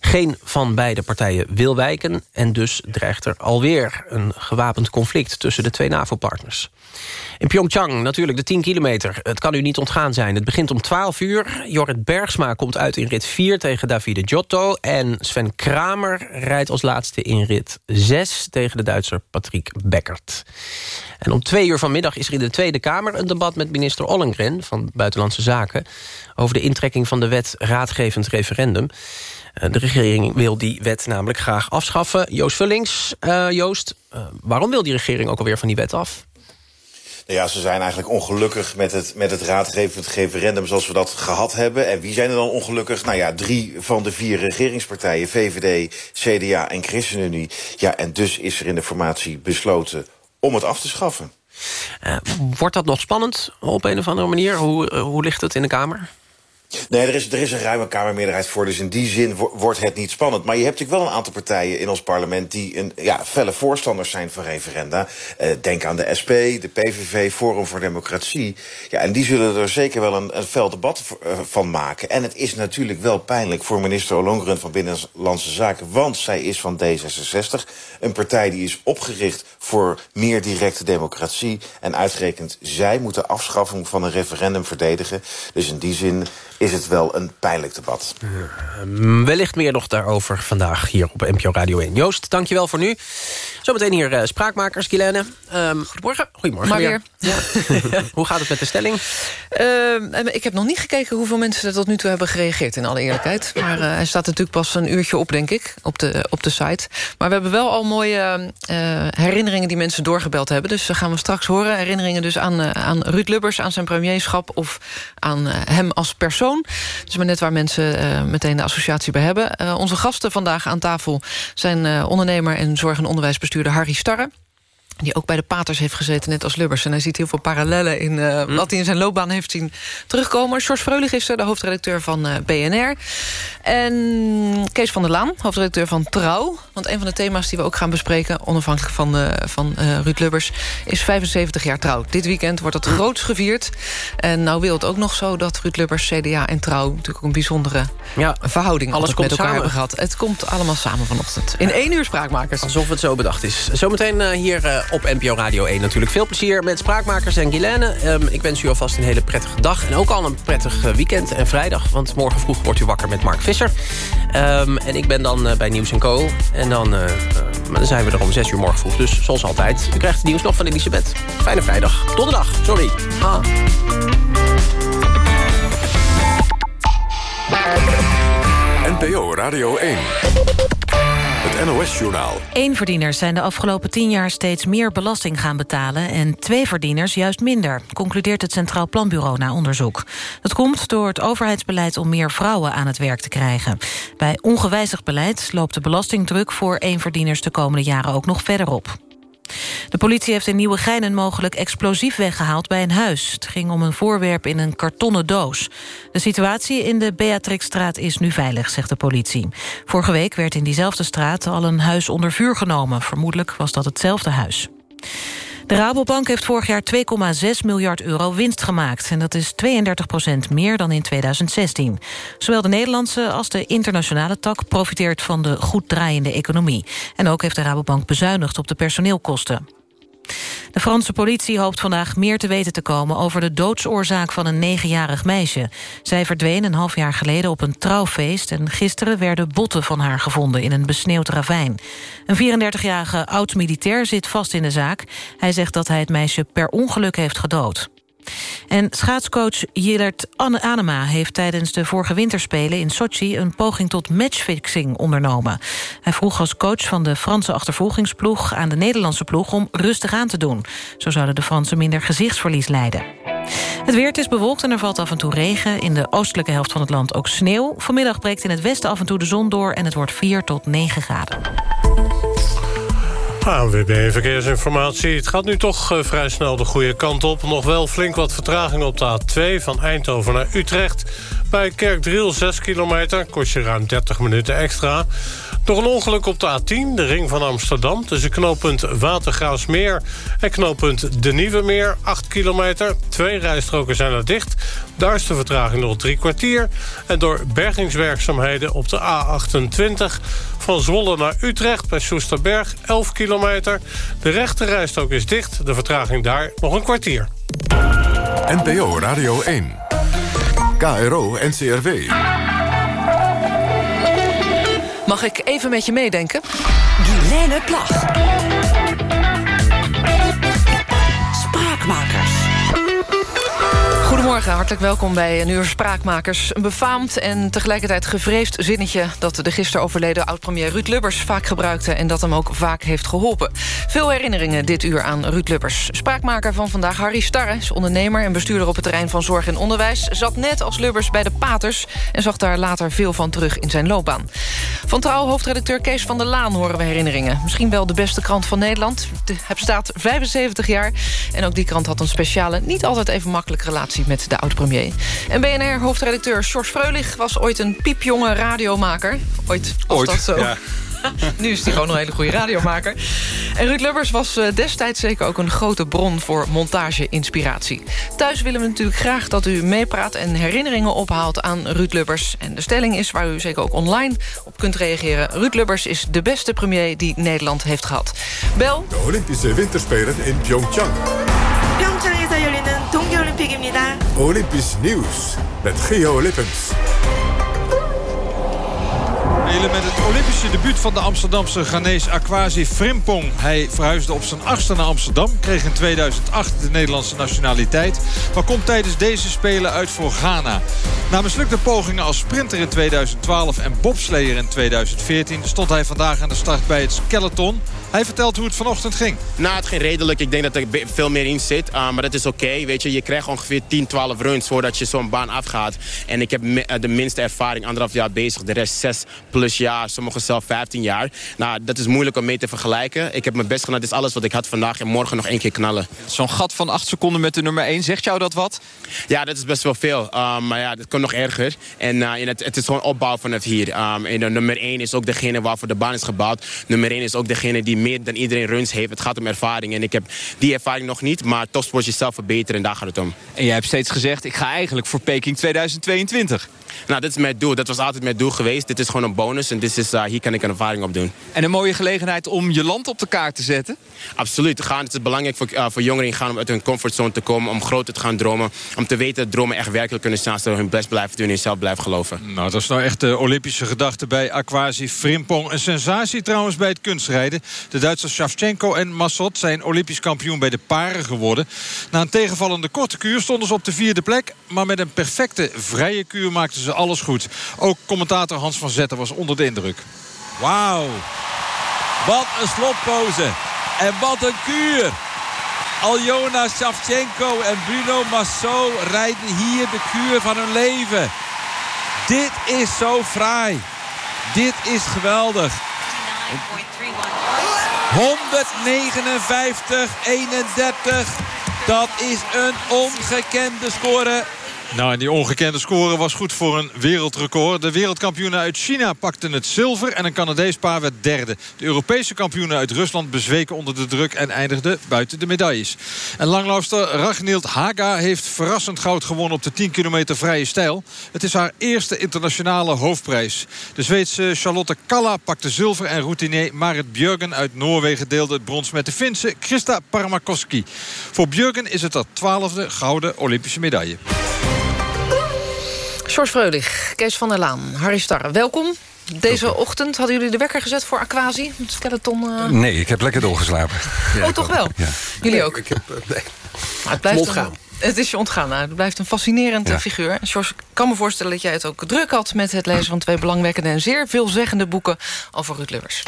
Geen van beide partijen wil wijken... en dus dreigt er alweer een gewapend conflict tussen de twee NAVO-partners. In Pyeongchang natuurlijk de 10 kilometer. Het kan u niet ontgaan zijn. Het begint om 12 uur. Jorrit Bergsma komt uit in rit 4 tegen Davide Giotto. En Sven Kramer rijdt als laatste in rit 6... tegen de Duitser Patrick Beckert. En om twee uur vanmiddag is er in de Tweede Kamer... een debat met minister Ollengren van Buitenlandse Zaken... over de intrekking van de wet raadgevend referendum. De regering wil die wet namelijk graag afschaffen. Joost Vullings, uh, Joost, uh, waarom wil die regering ook alweer van die wet af? Ja, ze zijn eigenlijk ongelukkig met het, met het raadgevend referendum zoals we dat gehad hebben. En wie zijn er dan ongelukkig? Nou ja, drie van de vier regeringspartijen, VVD, CDA en ChristenUnie. Ja, en dus is er in de formatie besloten om het af te schaffen. Uh, wordt dat nog spannend op een of andere manier? Hoe, uh, hoe ligt het in de Kamer? Nee, er is, er is een ruime Kamermeerderheid voor. Dus in die zin wordt het niet spannend. Maar je hebt natuurlijk wel een aantal partijen in ons parlement... die een, ja, felle voorstanders zijn van referenda. Uh, denk aan de SP, de PVV, Forum voor Democratie. Ja, en die zullen er zeker wel een, fel debat uh, van maken. En het is natuurlijk wel pijnlijk voor minister Ollongren van Binnenlandse Zaken... want zij is van D66, een partij die is opgericht... voor meer directe democratie. En uitgerekend zij moet de afschaffing van een referendum verdedigen. Dus in die zin is het wel een pijnlijk debat. Uh, wellicht meer nog daarover vandaag hier op NPO Radio 1. Joost, dankjewel voor nu. Zometeen hier uh, Spraakmakers, Guilaine. Um, goedemorgen. Goedemorgen maar weer. Ja. Hoe gaat het met de stelling? Uh, ik heb nog niet gekeken hoeveel mensen er tot nu toe hebben gereageerd... in alle eerlijkheid. Maar uh, hij staat natuurlijk pas een uurtje op, denk ik, op de, op de site. Maar we hebben wel al mooie herinneringen die mensen doorgebeld hebben. Dus dat gaan we straks horen. Herinneringen dus aan, aan Ruud Lubbers, aan zijn premierschap... of aan hem als persoon. Dus maar net waar mensen uh, meteen de associatie bij hebben. Uh, onze gasten vandaag aan tafel zijn uh, ondernemer... en zorg- en onderwijsbestuurder Harry Starre. Die ook bij de Paters heeft gezeten, net als Lubbers. En hij ziet heel veel parallellen in uh, wat hij in zijn loopbaan heeft zien terugkomen. George Freulich is er, de hoofdredacteur van uh, BNR. En Kees van der Laan, hoofdredacteur van Trouw. Want een van de thema's die we ook gaan bespreken... onafhankelijk van, uh, van Ruud Lubbers, is 75 jaar Trouw. Dit weekend wordt het groots gevierd. En nou wil het ook nog zo dat Ruud Lubbers, CDA en Trouw... natuurlijk ook een bijzondere ja, verhouding alles met elkaar samen. hebben gehad. Het komt allemaal samen vanochtend. In één uur Spraakmakers. Alsof het zo bedacht is. Zometeen hier op NPO Radio 1 natuurlijk. Veel plezier met Spraakmakers en Guilaine. Um, ik wens u alvast een hele prettige dag. En ook al een prettig eh, weekend en vrijdag. Want morgen vroeg wordt u wakker met Mark Visser. Um, en ik ben dan uh, bij Nieuws Co. En dan, maar dan zijn we er om 6 uur morgen vroeg. Dus zoals altijd. U krijgt het nieuws nog van Elisabeth. Fijne vrijdag. Donderdag. Sorry. Ha. NPO Radio 1. NOS-journaal. Eenverdieners zijn de afgelopen tien jaar steeds meer belasting gaan betalen... en tweeverdieners juist minder, concludeert het Centraal Planbureau na onderzoek. Dat komt door het overheidsbeleid om meer vrouwen aan het werk te krijgen. Bij ongewijzigd beleid loopt de belastingdruk voor eenverdieners... de komende jaren ook nog verder op. De politie heeft in Nieuwegein een mogelijk explosief weggehaald bij een huis. Het ging om een voorwerp in een kartonnen doos. De situatie in de Beatrixstraat is nu veilig, zegt de politie. Vorige week werd in diezelfde straat al een huis onder vuur genomen. Vermoedelijk was dat hetzelfde huis. De Rabobank heeft vorig jaar 2,6 miljard euro winst gemaakt. En dat is 32 procent meer dan in 2016. Zowel de Nederlandse als de internationale tak profiteert van de goed draaiende economie. En ook heeft de Rabobank bezuinigd op de personeelkosten. De Franse politie hoopt vandaag meer te weten te komen... over de doodsoorzaak van een negenjarig meisje. Zij verdween een half jaar geleden op een trouwfeest... en gisteren werden botten van haar gevonden in een besneeuwd ravijn. Een 34-jarige oud-militair zit vast in de zaak. Hij zegt dat hij het meisje per ongeluk heeft gedood. En schaatscoach Jillert Anema heeft tijdens de vorige winterspelen in Sochi... een poging tot matchfixing ondernomen. Hij vroeg als coach van de Franse achtervolgingsploeg... aan de Nederlandse ploeg om rustig aan te doen. Zo zouden de Fransen minder gezichtsverlies leiden. Het weer is bewolkt en er valt af en toe regen. In de oostelijke helft van het land ook sneeuw. Vanmiddag breekt in het westen af en toe de zon door... en het wordt 4 tot 9 graden. ANWB Verkeersinformatie. Het gaat nu toch uh, vrij snel de goede kant op. Nog wel flink wat vertraging op de A2 van Eindhoven naar Utrecht. Bij Kerkdriel 6 kilometer, kost je ruim 30 minuten extra. Nog een ongeluk op de A10, de ring van Amsterdam... tussen knooppunt Watergraafsmeer en knooppunt De Nieuwe Meer. 8 kilometer, twee rijstroken zijn er dicht. Daar is de vertraging nog drie kwartier. En door bergingswerkzaamheden op de A28... van Zwolle naar Utrecht bij Soesterberg, 11 kilometer. De rechte rijstrook is dicht, de vertraging daar nog een kwartier. NPO Radio 1. KRO NCRW. Mag ik even met je meedenken? Guilaine Plag. Spraakmakers. Goedemorgen, hartelijk welkom bij een uur Spraakmakers. Een befaamd en tegelijkertijd gevreesd zinnetje... dat de gisteren overleden oud-premier Ruud Lubbers vaak gebruikte... en dat hem ook vaak heeft geholpen. Veel herinneringen dit uur aan Ruud Lubbers. Spraakmaker van vandaag Harry Starre ondernemer... en bestuurder op het terrein van zorg en onderwijs... zat net als Lubbers bij de Paters... en zag daar later veel van terug in zijn loopbaan. Van Trouw hoofdredacteur Kees van der Laan horen we herinneringen. Misschien wel de beste krant van Nederland. Het bestaat 75 jaar en ook die krant had een speciale... niet altijd even makkelijke relatie met de oud-premier. En BNR-hoofdredacteur George Freulich was ooit een piepjonge radiomaker. Ooit was ooit, dat zo. Ja. nu is hij gewoon een hele goede radiomaker. En Ruud Lubbers was eh, destijds zeker ook een grote bron voor montage-inspiratie. Thuis willen we natuurlijk graag dat u meepraat en herinneringen ophaalt aan Ruud Lubbers. En de stelling is, waar u zeker ook online op kunt reageren... Ruud Lubbers is de beste premier die Nederland heeft gehad. Bel. De Olympische Winterspelen in Pyeongchang. 올림픽입니다. Olympisch nieuws met Geo Lippens. met het Olympische debuut van de Amsterdamse Ghanese Aquasi Frimpong. Hij verhuisde op zijn achtste naar Amsterdam. Kreeg in 2008 de Nederlandse nationaliteit. Maar komt tijdens deze Spelen uit voor Ghana. Na mislukte pogingen als sprinter in 2012 en bobsleer in 2014... stond hij vandaag aan de start bij het skeleton. Hij vertelt hoe het vanochtend ging. Nou, het ging redelijk. Ik denk dat er veel meer in zit. Uh, maar dat is oké. Weet je, je krijgt ongeveer 10, 12 runs voordat je zo'n baan afgaat. En ik heb de minste ervaring, anderhalf jaar bezig. De rest zes plus jaar. Sommigen zelf 15 jaar. Nou, dat is moeilijk om mee te vergelijken. Ik heb mijn best gedaan, dit is alles wat ik had vandaag... en morgen nog één keer knallen. Zo'n gat van 8 seconden met de nummer 1, zegt jou dat wat? Ja, dat is best wel veel. Um, maar ja, dat kan nog erger. En uh, het, het, is gewoon opbouw vanaf hier. Um, en de nummer 1 is ook degene waarvoor de baan is gebouwd. Nummer 1 is ook degene die meer dan iedereen runs heeft. Het gaat om ervaring. En ik heb die ervaring nog niet. Maar topsport jezelf verbeteren en daar gaat het om. En jij hebt steeds gezegd, ik ga eigenlijk voor Peking 2022. Nou, dit is mijn doel. Dat was altijd mijn doel geweest. Dit is gewoon een bonus en dit is, uh, hier kan ik een ervaring op doen. En een mooie gelegenheid om je land op de kaart te zetten? Absoluut. Gaan, het is belangrijk voor, uh, voor jongeren gaan om uit hun comfortzone te komen... om groter te gaan dromen. Om te weten dat dromen echt werkelijk kunnen staan... zodat hun best blijven doen en zelf blijven geloven. Nou, dat is nou echt de Olympische gedachte bij Aquasi Frimpong. Een sensatie trouwens bij het kunstrijden. De Duitsers Shevchenko en Massot zijn Olympisch kampioen bij de paren geworden. Na een tegenvallende korte kuur stonden ze op de vierde plek. Maar met een perfecte vrije kuur maakten ze alles goed. Ook commentator Hans van Zetten was onder de indruk. Wauw. Wat een slotpose. En wat een kuur. Aljona Shevchenko en Bruno Massot rijden hier de kuur van hun leven. Dit is zo fraai. Dit is geweldig. 159, 31. Dat is een ongekende score. Nou, die ongekende score was goed voor een wereldrecord. De wereldkampioenen uit China pakten het zilver... en een Canadees paar werd derde. De Europese kampioenen uit Rusland bezweken onder de druk... en eindigden buiten de medailles. En langlaufster Ragnild Haga heeft verrassend goud gewonnen... op de 10 kilometer vrije stijl. Het is haar eerste internationale hoofdprijs. De Zweedse Charlotte Kalla pakte zilver... en routinier Marit Björgen uit Noorwegen deelde het brons met de Finse Christa Parmakoski. Voor Björgen is het haar twaalfde gouden Olympische medaille. George Freulich, Kees van der Laan, Harry Starre, welkom. Deze ochtend hadden jullie de wekker gezet voor Aquasi? Het skeleton... Uh... Nee, ik heb lekker doorgeslapen. oh, toch wel? Ja. Jullie ook? Ik heb, nee. Maar het blijft ontgaan. Een, het is je ontgaan. Nou, het blijft een fascinerend ja. figuur. George, ik kan me voorstellen dat jij het ook druk had... met het lezen van twee belangwekkende en zeer veelzeggende boeken... over Ruud Lubbers.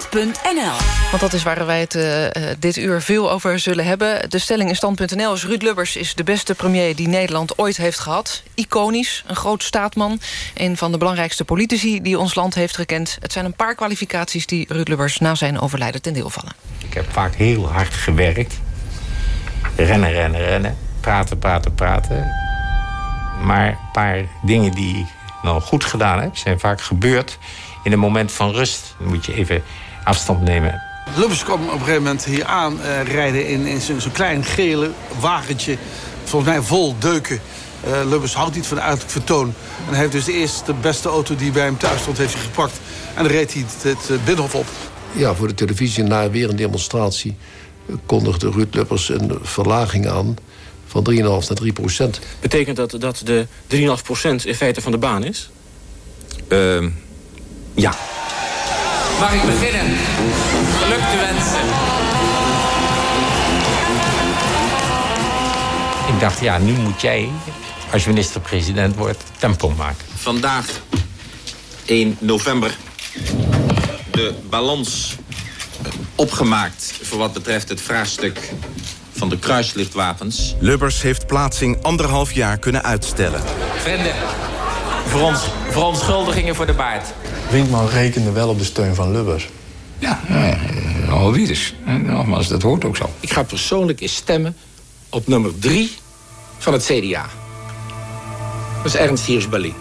Stand.nl. Want dat is waar wij het uh, dit uur veel over zullen hebben. De stelling in Stand.nl is... Ruud Lubbers is de beste premier die Nederland ooit heeft gehad. Iconisch, een groot staatman. Een van de belangrijkste politici die ons land heeft gekend. Het zijn een paar kwalificaties die Ruud Lubbers... na zijn overlijden ten deel vallen. Ik heb vaak heel hard gewerkt. Rennen, rennen, rennen. Praten, praten, praten. Maar een paar dingen die ik nou goed gedaan heb... zijn vaak gebeurd in een moment van rust. Dan moet je even afstand nemen. Lubbers kwam op een gegeven moment hier aan uh, rijden in, in zo'n zo klein gele wagentje. Volgens mij vol deuken. Uh, Lubbers houdt niet van uiterlijk vertoon. En hij heeft dus de eerste de beste auto die bij hem thuis stond, heeft hij gepakt. En dan reed hij het, het Binnenhof op. Ja, voor de televisie na weer een demonstratie kondigde Ruud Lubbers een verlaging aan van 3,5 naar 3 procent. Betekent dat dat de 3,5 procent in feite van de baan is? Uh, ja. Mag ik beginnen? Geluk te wensen. Ik dacht, ja, nu moet jij, als minister-president wordt, tempo maken. Vandaag, 1 november, de balans opgemaakt... voor wat betreft het vraagstuk van de kruislichtwapens. Lubbers heeft plaatsing anderhalf jaar kunnen uitstellen. Vrienden, verons, verontschuldigingen voor de baard. Winkman rekende wel op de steun van Lubbers. Ja, ja al wie dus. Nogmaals, dat hoort ook zo. Ik ga persoonlijk eens stemmen op nummer drie van het CDA. Dat is Ernst Hirschbali.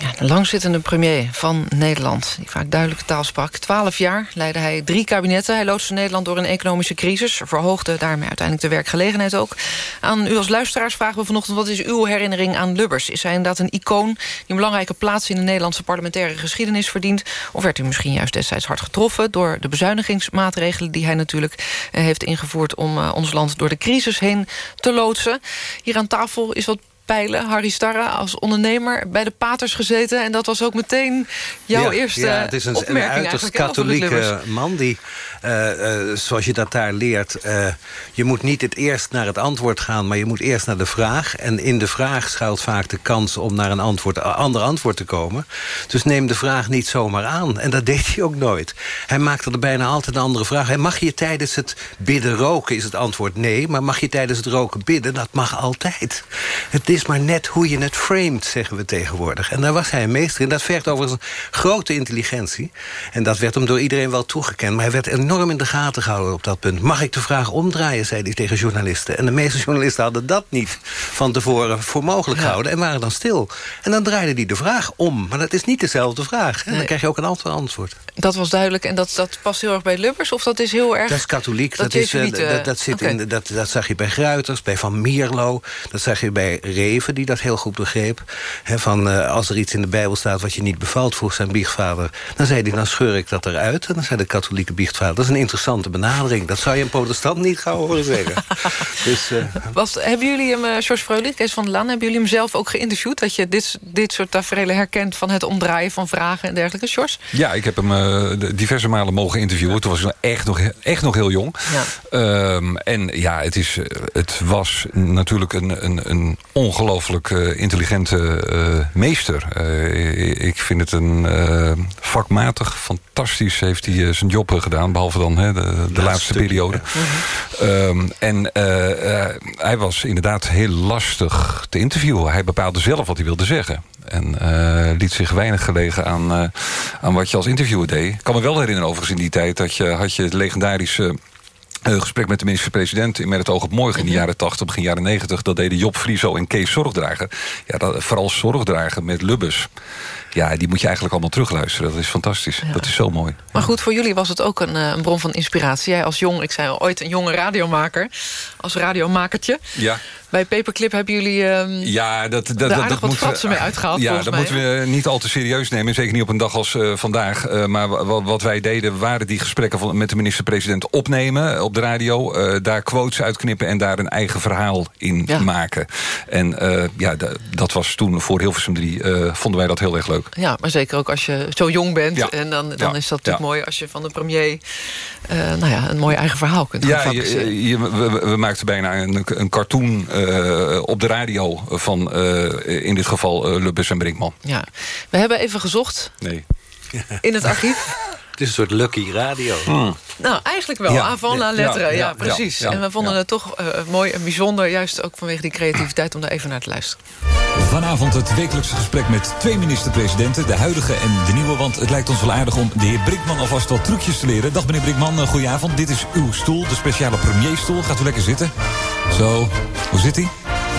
Ja, de langzittende premier van Nederland, die vaak duidelijke taal sprak. Twaalf jaar leidde hij drie kabinetten. Hij loodste Nederland door een economische crisis. Verhoogde daarmee uiteindelijk de werkgelegenheid ook. Aan u als luisteraars vragen we vanochtend... wat is uw herinnering aan Lubbers? Is hij inderdaad een icoon die een belangrijke plaats... in de Nederlandse parlementaire geschiedenis verdient? Of werd u misschien juist destijds hard getroffen... door de bezuinigingsmaatregelen die hij natuurlijk eh, heeft ingevoerd... om uh, ons land door de crisis heen te loodsen? Hier aan tafel is wat peilen. Harry Starra als ondernemer bij de paters gezeten. En dat was ook meteen jouw ja, eerste ja, het is een, een uiterst katholieke man die, uh, uh, zoals je dat daar leert... Uh, je moet niet het eerst naar het antwoord gaan, maar je moet eerst naar de vraag. En in de vraag schuilt vaak de kans om naar een antwoord, ander antwoord te komen. Dus neem de vraag niet zomaar aan. En dat deed hij ook nooit. Hij maakte er bijna altijd een andere vraag. Mag je tijdens het bidden roken, is het antwoord nee. Maar mag je tijdens het roken bidden, dat mag altijd. Het is is maar net hoe je het framed, zeggen we tegenwoordig. En daar was hij een meester in. Dat vergt overigens grote intelligentie. En dat werd hem door iedereen wel toegekend. Maar hij werd enorm in de gaten gehouden op dat punt. Mag ik de vraag omdraaien, zei hij tegen journalisten. En de meeste journalisten hadden dat niet van tevoren voor mogelijk gehouden... en waren dan stil. En dan draaide hij de vraag om. Maar dat is niet dezelfde vraag. En dan krijg je ook een ander antwoord. Dat was duidelijk. En dat, dat past heel erg bij Lubbers? Of dat is heel erg... Dat is katholiek. Dat, is, uh, dat, dat, zit in, dat, dat zag je bij Gruiters, bij Van Mierlo. Dat zag je bij Reven, die dat heel goed begreep. van, uh, als er iets in de Bijbel staat wat je niet bevalt... vroeg zijn biechtvader, dan zei hij, dan scheur ik dat eruit. En dan zei de katholieke biechtvader, dat is een interessante benadering. Dat zou je een protestant niet gauw horen zeggen. dus, uh, Was, hebben jullie hem, George Vrolijk, Kees van der Laan... hebben jullie hem zelf ook geïnterviewd? Dat je dit, dit soort tafereelen herkent van het omdraaien van vragen en dergelijke? George? Ja, ik heb hem diverse malen mogen interviewen. Toen was hij echt nog, echt nog heel jong. Ja. Um, en ja, het, is, het was natuurlijk een, een, een ongelooflijk uh, intelligente uh, meester. Uh, ik vind het een vakmatig, fantastisch heeft hij zijn job gedaan. Behalve dan hè, de, de laatste periode. Ja. Um, en hij was inderdaad heel lastig te interviewen. Hij bepaalde zelf wat hij wilde zeggen. En uh, liet zich weinig gelegen aan, uh, aan wat je als interviewer deed. Ik kan me wel herinneren overigens in die tijd... dat je had je het legendarische... Uh, gesprek met de minister-president in Met het oog op morgen in de jaren 80, begin jaren 90. Dat deden Job Frieso en Kees Zorgdrager. Ja, dat, vooral Zorgdrager met Lubbers. Ja, die moet je eigenlijk allemaal terugluisteren. Dat is fantastisch. Ja. Dat is zo mooi. Maar goed, voor jullie was het ook een, een, bron van inspiratie. Jij als jong, ik zei al ooit een jonge radiomaker. Als radiomakertje. Ja. Bij Paperclip hebben jullie um, ja, dat, dat, dat, mee uitgehaald. Ja, dat mij, moeten we niet al te serieus nemen. Zeker niet op een dag als uh, vandaag. Uh, maar wat, wat wij deden, waren die gesprekken van, met de minister-president opnemen op de radio. Uh, daar quotes uitknippen en daar een eigen verhaal in ja. maken. En ja, dat was toen voor Hilversum 3, vonden wij dat heel erg leuk. Ja, maar zeker ook als je zo jong bent. Ja. En dan, dan ja. is dat natuurlijk mooi als je van de premier... nou ja, een mooi eigen verhaal kunt gaan Ja, je, je, we, we, maakten bijna een, een cartoon op de radio van uh, in dit geval uh, Lubbers en Brinkman. Ja, we hebben even gezocht nee. in het archief. Het is een soort lucky radio. Hmm. Nou, eigenlijk wel. Ja. Avant la lettre. Ja, ja, ja precies. en we vonden het toch mooi en bijzonder. Juist ook vanwege die creativiteit om daar even naar te luisteren. Vanavond het wekelijkse gesprek met twee minister-presidenten. De huidige en de nieuwe. Want het lijkt ons wel aardig om de heer Brinkman alvast wat trucjes te leren. Dag meneer Brinkman, goedenavond. Dit is uw stoel, de speciale premierstoel. Gaat u lekker zitten. Zo, hoe zit hij?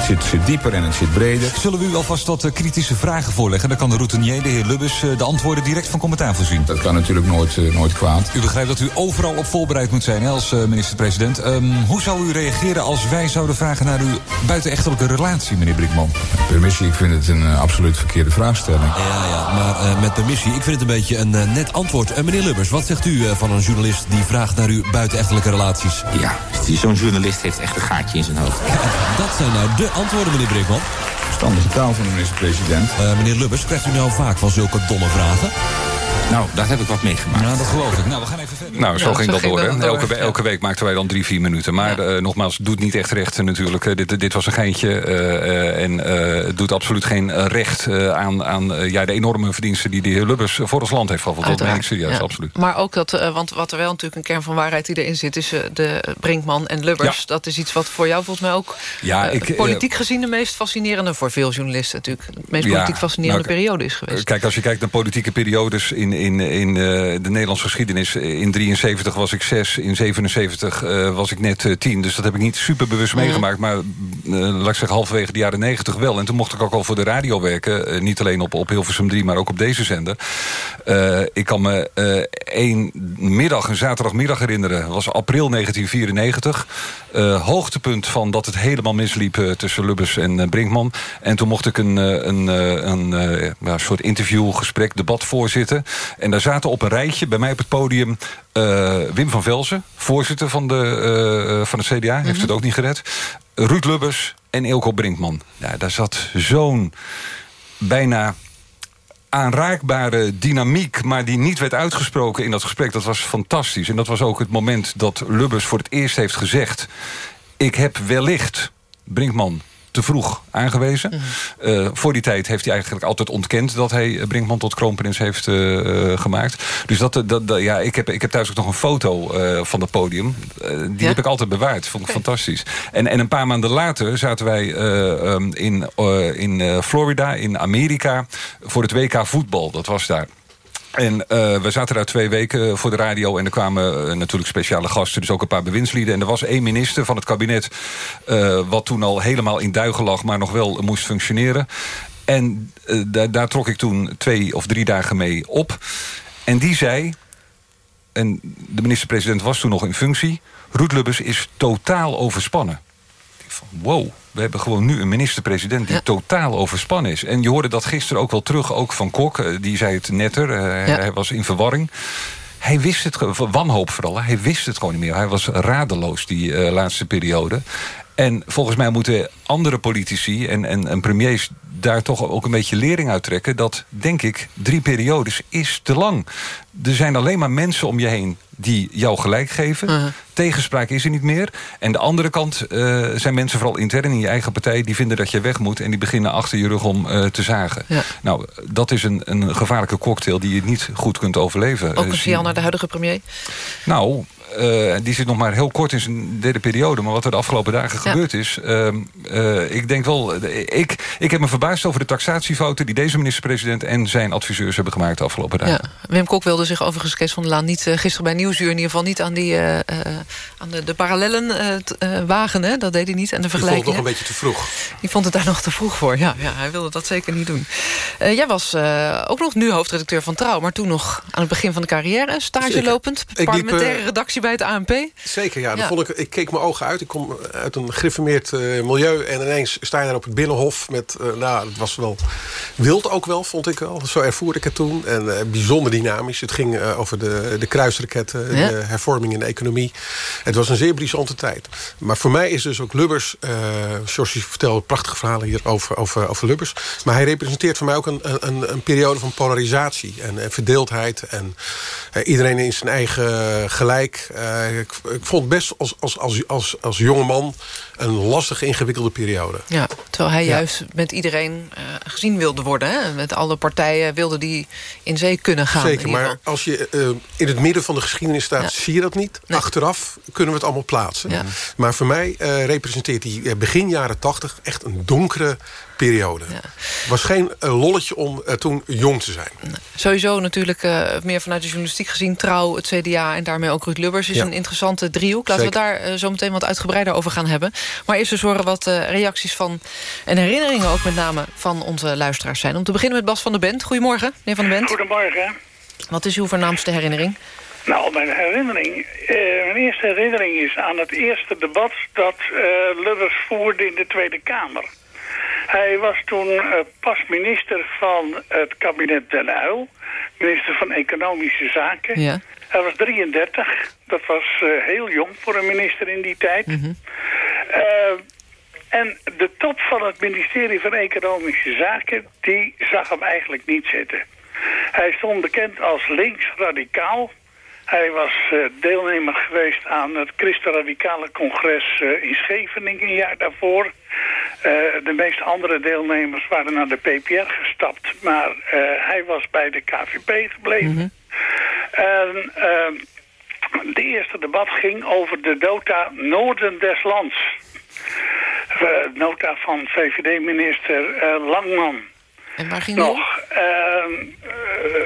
Het zit, zit, dieper en het zit breder. Zullen we u alvast wat uh, kritische vragen voorleggen? Dan kan de routinier, de heer Lubbers, uh, de antwoorden direct van commentaar voorzien. Dat kan natuurlijk nooit, uh, nooit kwaad. U begrijpt dat u overal op voorbereid moet zijn hè, als minister-president. Um, hoe zou u reageren als wij zouden vragen naar uw buitenechtelijke relatie, meneer Brinkman? Permissie, ik vind het een absoluut verkeerde vraagstelling. Ja, ja, maar met permissie, ik vind het een beetje een net antwoord. meneer Lubbers, wat zegt u van een journalist die vraagt naar uw buitenechtelijke relaties? Ja, zo'n journalist heeft echt een gaatje in zijn hoofd. dat zijn nou de antwoorden, meneer Brinkman. Verstandige taal van de minister-president. Uh, meneer Lubbers, krijgt u nou vaak van zulke domme vragen? Nou, daar heb ik wat meegemaakt. Ja, dat geloof ik. Nou, we gaan even verder. Nou, zo ja, ging zo dat ging door. hè? door. Elke, elke week maakten wij dan drie, vier minuten. Maar ja. uh, nogmaals, doet niet echt recht uh, natuurlijk. Uh, dit, dit was een geintje. uh, en het doet absoluut geen recht aan, aan ja, de enorme verdiensten... die de heer Lubbers voor ons land heeft gehad. Dat meen ik serieus, ja. absoluut. Maar ook dat, want wat er wel natuurlijk een kern van waarheid die erin zit... is de Brinkman en Lubbers. Ja. Dat is iets wat voor jou volgens mij ook... Ja, ik, politiek gezien de meest fascinerende... voor veel journalisten natuurlijk... de meest politiek fascinerende nou, periode is geweest. Kijk, als je kijkt naar politieke periodes in, in, in de Nederlandse geschiedenis. In 73 was ik 6, in 77 uh, was ik net uh, 10. Dus dat heb ik niet super bewust Mhm. meegemaakt. Maar laat ik zeggen, halverwege de jaren 90 wel. En toen mocht ik ook al voor de radio werken. niet alleen op, op Hilversum 3, maar ook op deze zender. ik kan me één middag, een zaterdagmiddag herinneren. Dat was april 1994. hoogtepunt van dat het helemaal misliep tussen Lubbers en Brinkman. En toen mocht ik een, een, een, een ja, soort interviewgesprek, debat voorzitten. En daar zaten op een rijtje bij mij op het podium... Uh, Wim van Velzen, voorzitter van, de, uh, van het CDA. Mm -hmm. Heeft het ook niet gered. Ruud Lubbers en Eelco Brinkman. Ja, daar zat zo'n bijna aanraakbare dynamiek... maar die niet werd uitgesproken in dat gesprek. Dat was fantastisch. En dat was ook het moment dat Lubbers voor het eerst heeft gezegd... ik heb wellicht, Brinkman, te vroeg aangewezen. Uh, voor die tijd heeft hij eigenlijk altijd ontkend... dat hij Brinkman tot kroonprins heeft uh, gemaakt. Dus dat, dat, dat, ja, ik, heb, ik heb thuis ook nog een foto uh, van het podium. die ja? heb ik altijd bewaard. Vond ik okay. fantastisch. En, en een paar maanden later zaten wij um, in, in Florida, in Amerika... voor het WK voetbal. Dat was daar. En uh, we zaten daar twee weken voor de radio... en er kwamen uh, natuurlijk speciale gasten, dus ook een paar bewindslieden. En er was één minister van het kabinet... Uh, wat toen al helemaal in duigen lag, maar nog wel moest functioneren. En daar, daar trok ik toen twee of drie dagen mee op. En die zei... en de minister-president was toen nog in functie... Ruud Lubbers is totaal overspannen. Van, wow, we hebben gewoon nu een minister-president die ja. totaal overspannen is. En je hoorde dat gisteren ook wel terug, ook van Kok. Die zei het netter, uh, ja. hij was in verwarring. Hij wist het, wanhoop vooral, hij wist het gewoon niet meer. Hij was radeloos die uh, laatste periode. En volgens mij moeten andere politici en, en, en premiers daar toch ook een beetje lering uit trekken... dat, denk ik, drie periodes is te lang. Er zijn alleen maar mensen om je heen die jou gelijk geven. Uh -huh. Tegenspraak is er niet meer. En de andere kant uh, zijn mensen, vooral intern in je eigen partij... die vinden dat je weg moet en die beginnen achter je rug om uh, te zagen. Ja. Nou, dat is een, een gevaarlijke cocktail die je niet goed kunt overleven. Ook een signaal naar de huidige premier? Nou, uh, die zit nog maar heel kort in zijn derde periode. Maar wat er de afgelopen dagen ja. gebeurd is... Uh, uh, ik denk wel... Ik, ik heb me verbaasd over de taxatiefouten... die deze minister-president en zijn adviseurs hebben gemaakt de afgelopen dagen. Ja. Wim Kok wilde zich overigens Kees van der Laan niet... gisteren bij Nieuwsuur in ieder geval niet aan, die, aan de, de parallellen wagen. Hè? Dat deed hij niet. En de vergelijking. vond het nog een beetje te vroeg. Die vond het daar nog te vroeg voor. Ja, ja hij wilde dat zeker niet doen. jij was ook nog nu hoofdredacteur van Trouw... maar toen nog aan het begin van de carrière... stage zeker. lopend, parlementaire redactie bij het ANP? Zeker, ja. ja. Vond ik, ik keek mijn ogen uit. Ik kom uit een gereformeerd uh, milieu. En ineens sta je daar op het Binnenhof. Met, uh, nou, het was wel wild ook wel, vond ik wel. Zo ervoer ik het toen. En uh, bijzonder dynamisch. Het ging over de, de kruisraketten, ja? de hervorming in de economie. Het was een zeer brisante tijd. Maar voor mij is dus ook Lubbers... George vertelde prachtige verhalen hier over, over, over Lubbers. Maar hij representeert voor mij ook een, een, een periode van polarisatie. En, en verdeeldheid. En iedereen in zijn eigen gelijk ik, ik, vond best als, als, als, als, als jongeman een lastige, ingewikkelde periode. Ja, terwijl hij ja. juist met iedereen uh, gezien wilde worden. Hè? Met alle partijen wilde die in zee kunnen gaan. Zeker, maar als je uh, in het midden van de geschiedenis staat, ja. zie je dat niet. Nee. Achteraf kunnen we het allemaal plaatsen. Ja. Maar voor mij representeert hij begin jaren tachtig echt een donkere periode. Ja. was geen uh, lolletje om uh, toen jong te zijn. Nee. Sowieso natuurlijk uh, meer vanuit de journalistiek gezien... Trouw, het CDA en daarmee ook Ruud Lubbers... is ja. een interessante driehoek. Laten Zeker. we daar zo meteen wat uitgebreider over gaan hebben. Maar eerst eens horen wat reacties van... en herinneringen ook met name van onze luisteraars zijn. Om te beginnen met Bas van der Bent. Goedemorgen, meneer van der Bent. Goedemorgen. Wat is uw voornaamste herinnering? Nou, mijn herinnering... Uh, mijn eerste herinnering is aan het eerste debat... dat uh, Lubbers voerde in de Tweede Kamer. Hij was toen uh, pas minister van het kabinet Den Uyl. Minister van Economische Zaken. Ja. Hij was 33. Dat was uh, heel jong voor een minister in die tijd. Mm -hmm. uh, en de top van het ministerie van Economische Zaken... die zag hem eigenlijk niet zitten. Hij stond bekend als links-radicaal. Hij was uh, deelnemer geweest aan het Christen-Radicale Congres uh, in Scheveningen een jaar daarvoor. Uh, de meeste andere deelnemers waren naar de PPR gestapt, maar hij was bij de KVP gebleven. Mm -hmm. En de eerste debat ging over de nota Noorden des Lands. nota van VVD-minister Langman. En waar ging Nog,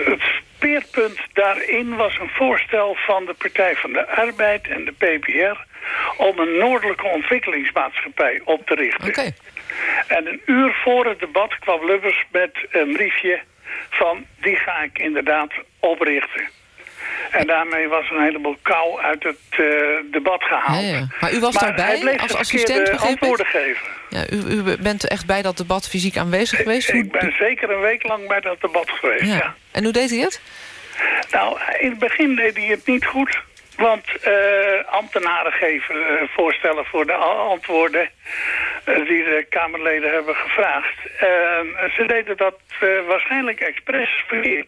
het speerpunt daarin was een voorstel van de Partij van de Arbeid en de PPR... om een noordelijke ontwikkelingsmaatschappij op te richten. Okay. En een uur voor het debat kwam Lubbers met een briefje van... die ga ik inderdaad oprichten. En daarmee was een heleboel kou uit het uh, debat gehaald. Ja, ja. Maar u was maar daarbij als assistent, antwoorden geven. Ja, u, u, bent echt bij dat debat fysiek aanwezig geweest? Ik, ik ben zeker een week lang bij dat debat geweest, ja. ja. En hoe deed hij het? Nou, in het begin deed hij het niet goed. Want uh, ambtenaren geven uh, voorstellen voor de antwoorden uh, die de Kamerleden hebben gevraagd. ze deden dat waarschijnlijk expres verkeerd.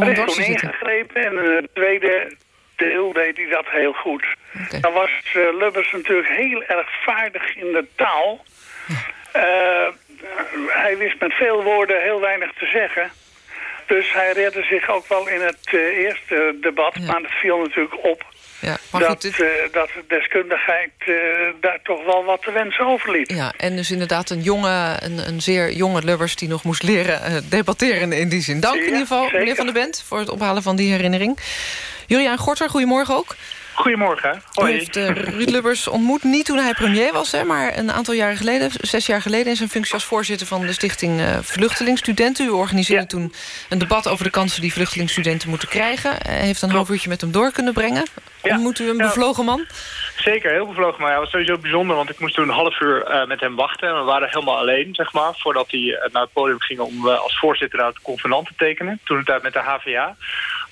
Er is toen ingegrepen en in het tweede deel deed hij dat heel goed. Okay. Dan was uh, Lubbers natuurlijk heel erg vaardig in de taal. Eh, hij wist met veel woorden heel weinig te zeggen. Dus hij redde zich ook wel in het eh, eerste debat. Maar dat viel natuurlijk op Ja, maar dat, goed, dit- eh, dat de deskundigheid eh, daar toch wel wat te wensen overliet. Ja, en dus inderdaad een jonge, een, een zeer jonge Lubbers... die nog moest leren debatteren in die zin. Dank in ieder geval, meneer Van der Bent... voor het ophalen van die herinnering. Juliaan Gorter, goedemorgen ook. Goedemorgen. U Hoi. heeft eh, Ruud Lubbers ontmoet niet toen hij premier was... Hè, maar een aantal jaren geleden, zes jaar geleden... in zijn functie als voorzitter van de stichting eh Vluchtelingstudenten. U organiseerde toen een debat over de kansen die vluchtelingstudenten moeten krijgen. Hij heeft een half uurtje met hem door kunnen brengen. Ontmoet u een bevlogen man? Zeker, heel bevlogen. Maar hij was sowieso bijzonder, want ik moest toen een half uur eh, met hem wachten. En we waren helemaal alleen, zeg maar, voordat hij eh, naar het podium ging om eh, als voorzitter uit het convenant te tekenen. Toen het uit met de HVA.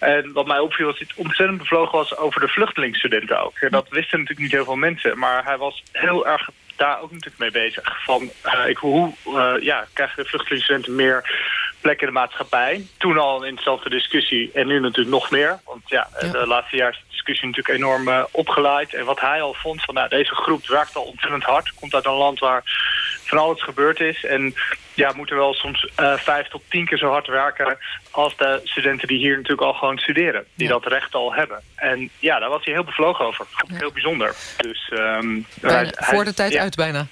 En wat mij opviel was dat hij ontzettend bevlogen was over de vluchtelingsstudenten ook. En dat wisten natuurlijk niet heel veel mensen, maar hij was heel erg daar ook natuurlijk mee bezig. Van, eh, ik, hoe eh, ja, krijgen de vluchtelingsstudenten meer plek in de maatschappij? Toen al een interessante discussie en nu natuurlijk nog meer. Want ja, de laatste jaar is de discussie natuurlijk enorm eh, opgeleid. En wat hij al vond van nou, deze groep werkt al ontzettend hard. Komt uit een land waar van alles gebeurd is. En ja, moeten wel soms eh, vijf tot tien keer zo hard werken als de studenten die hier natuurlijk al gewoon studeren. Die dat recht al hebben. En ja, daar was hij heel bevlogen over. Heel bijzonder. Dus, ehm, Bijna hij- voor de tijd ja. uit bijna.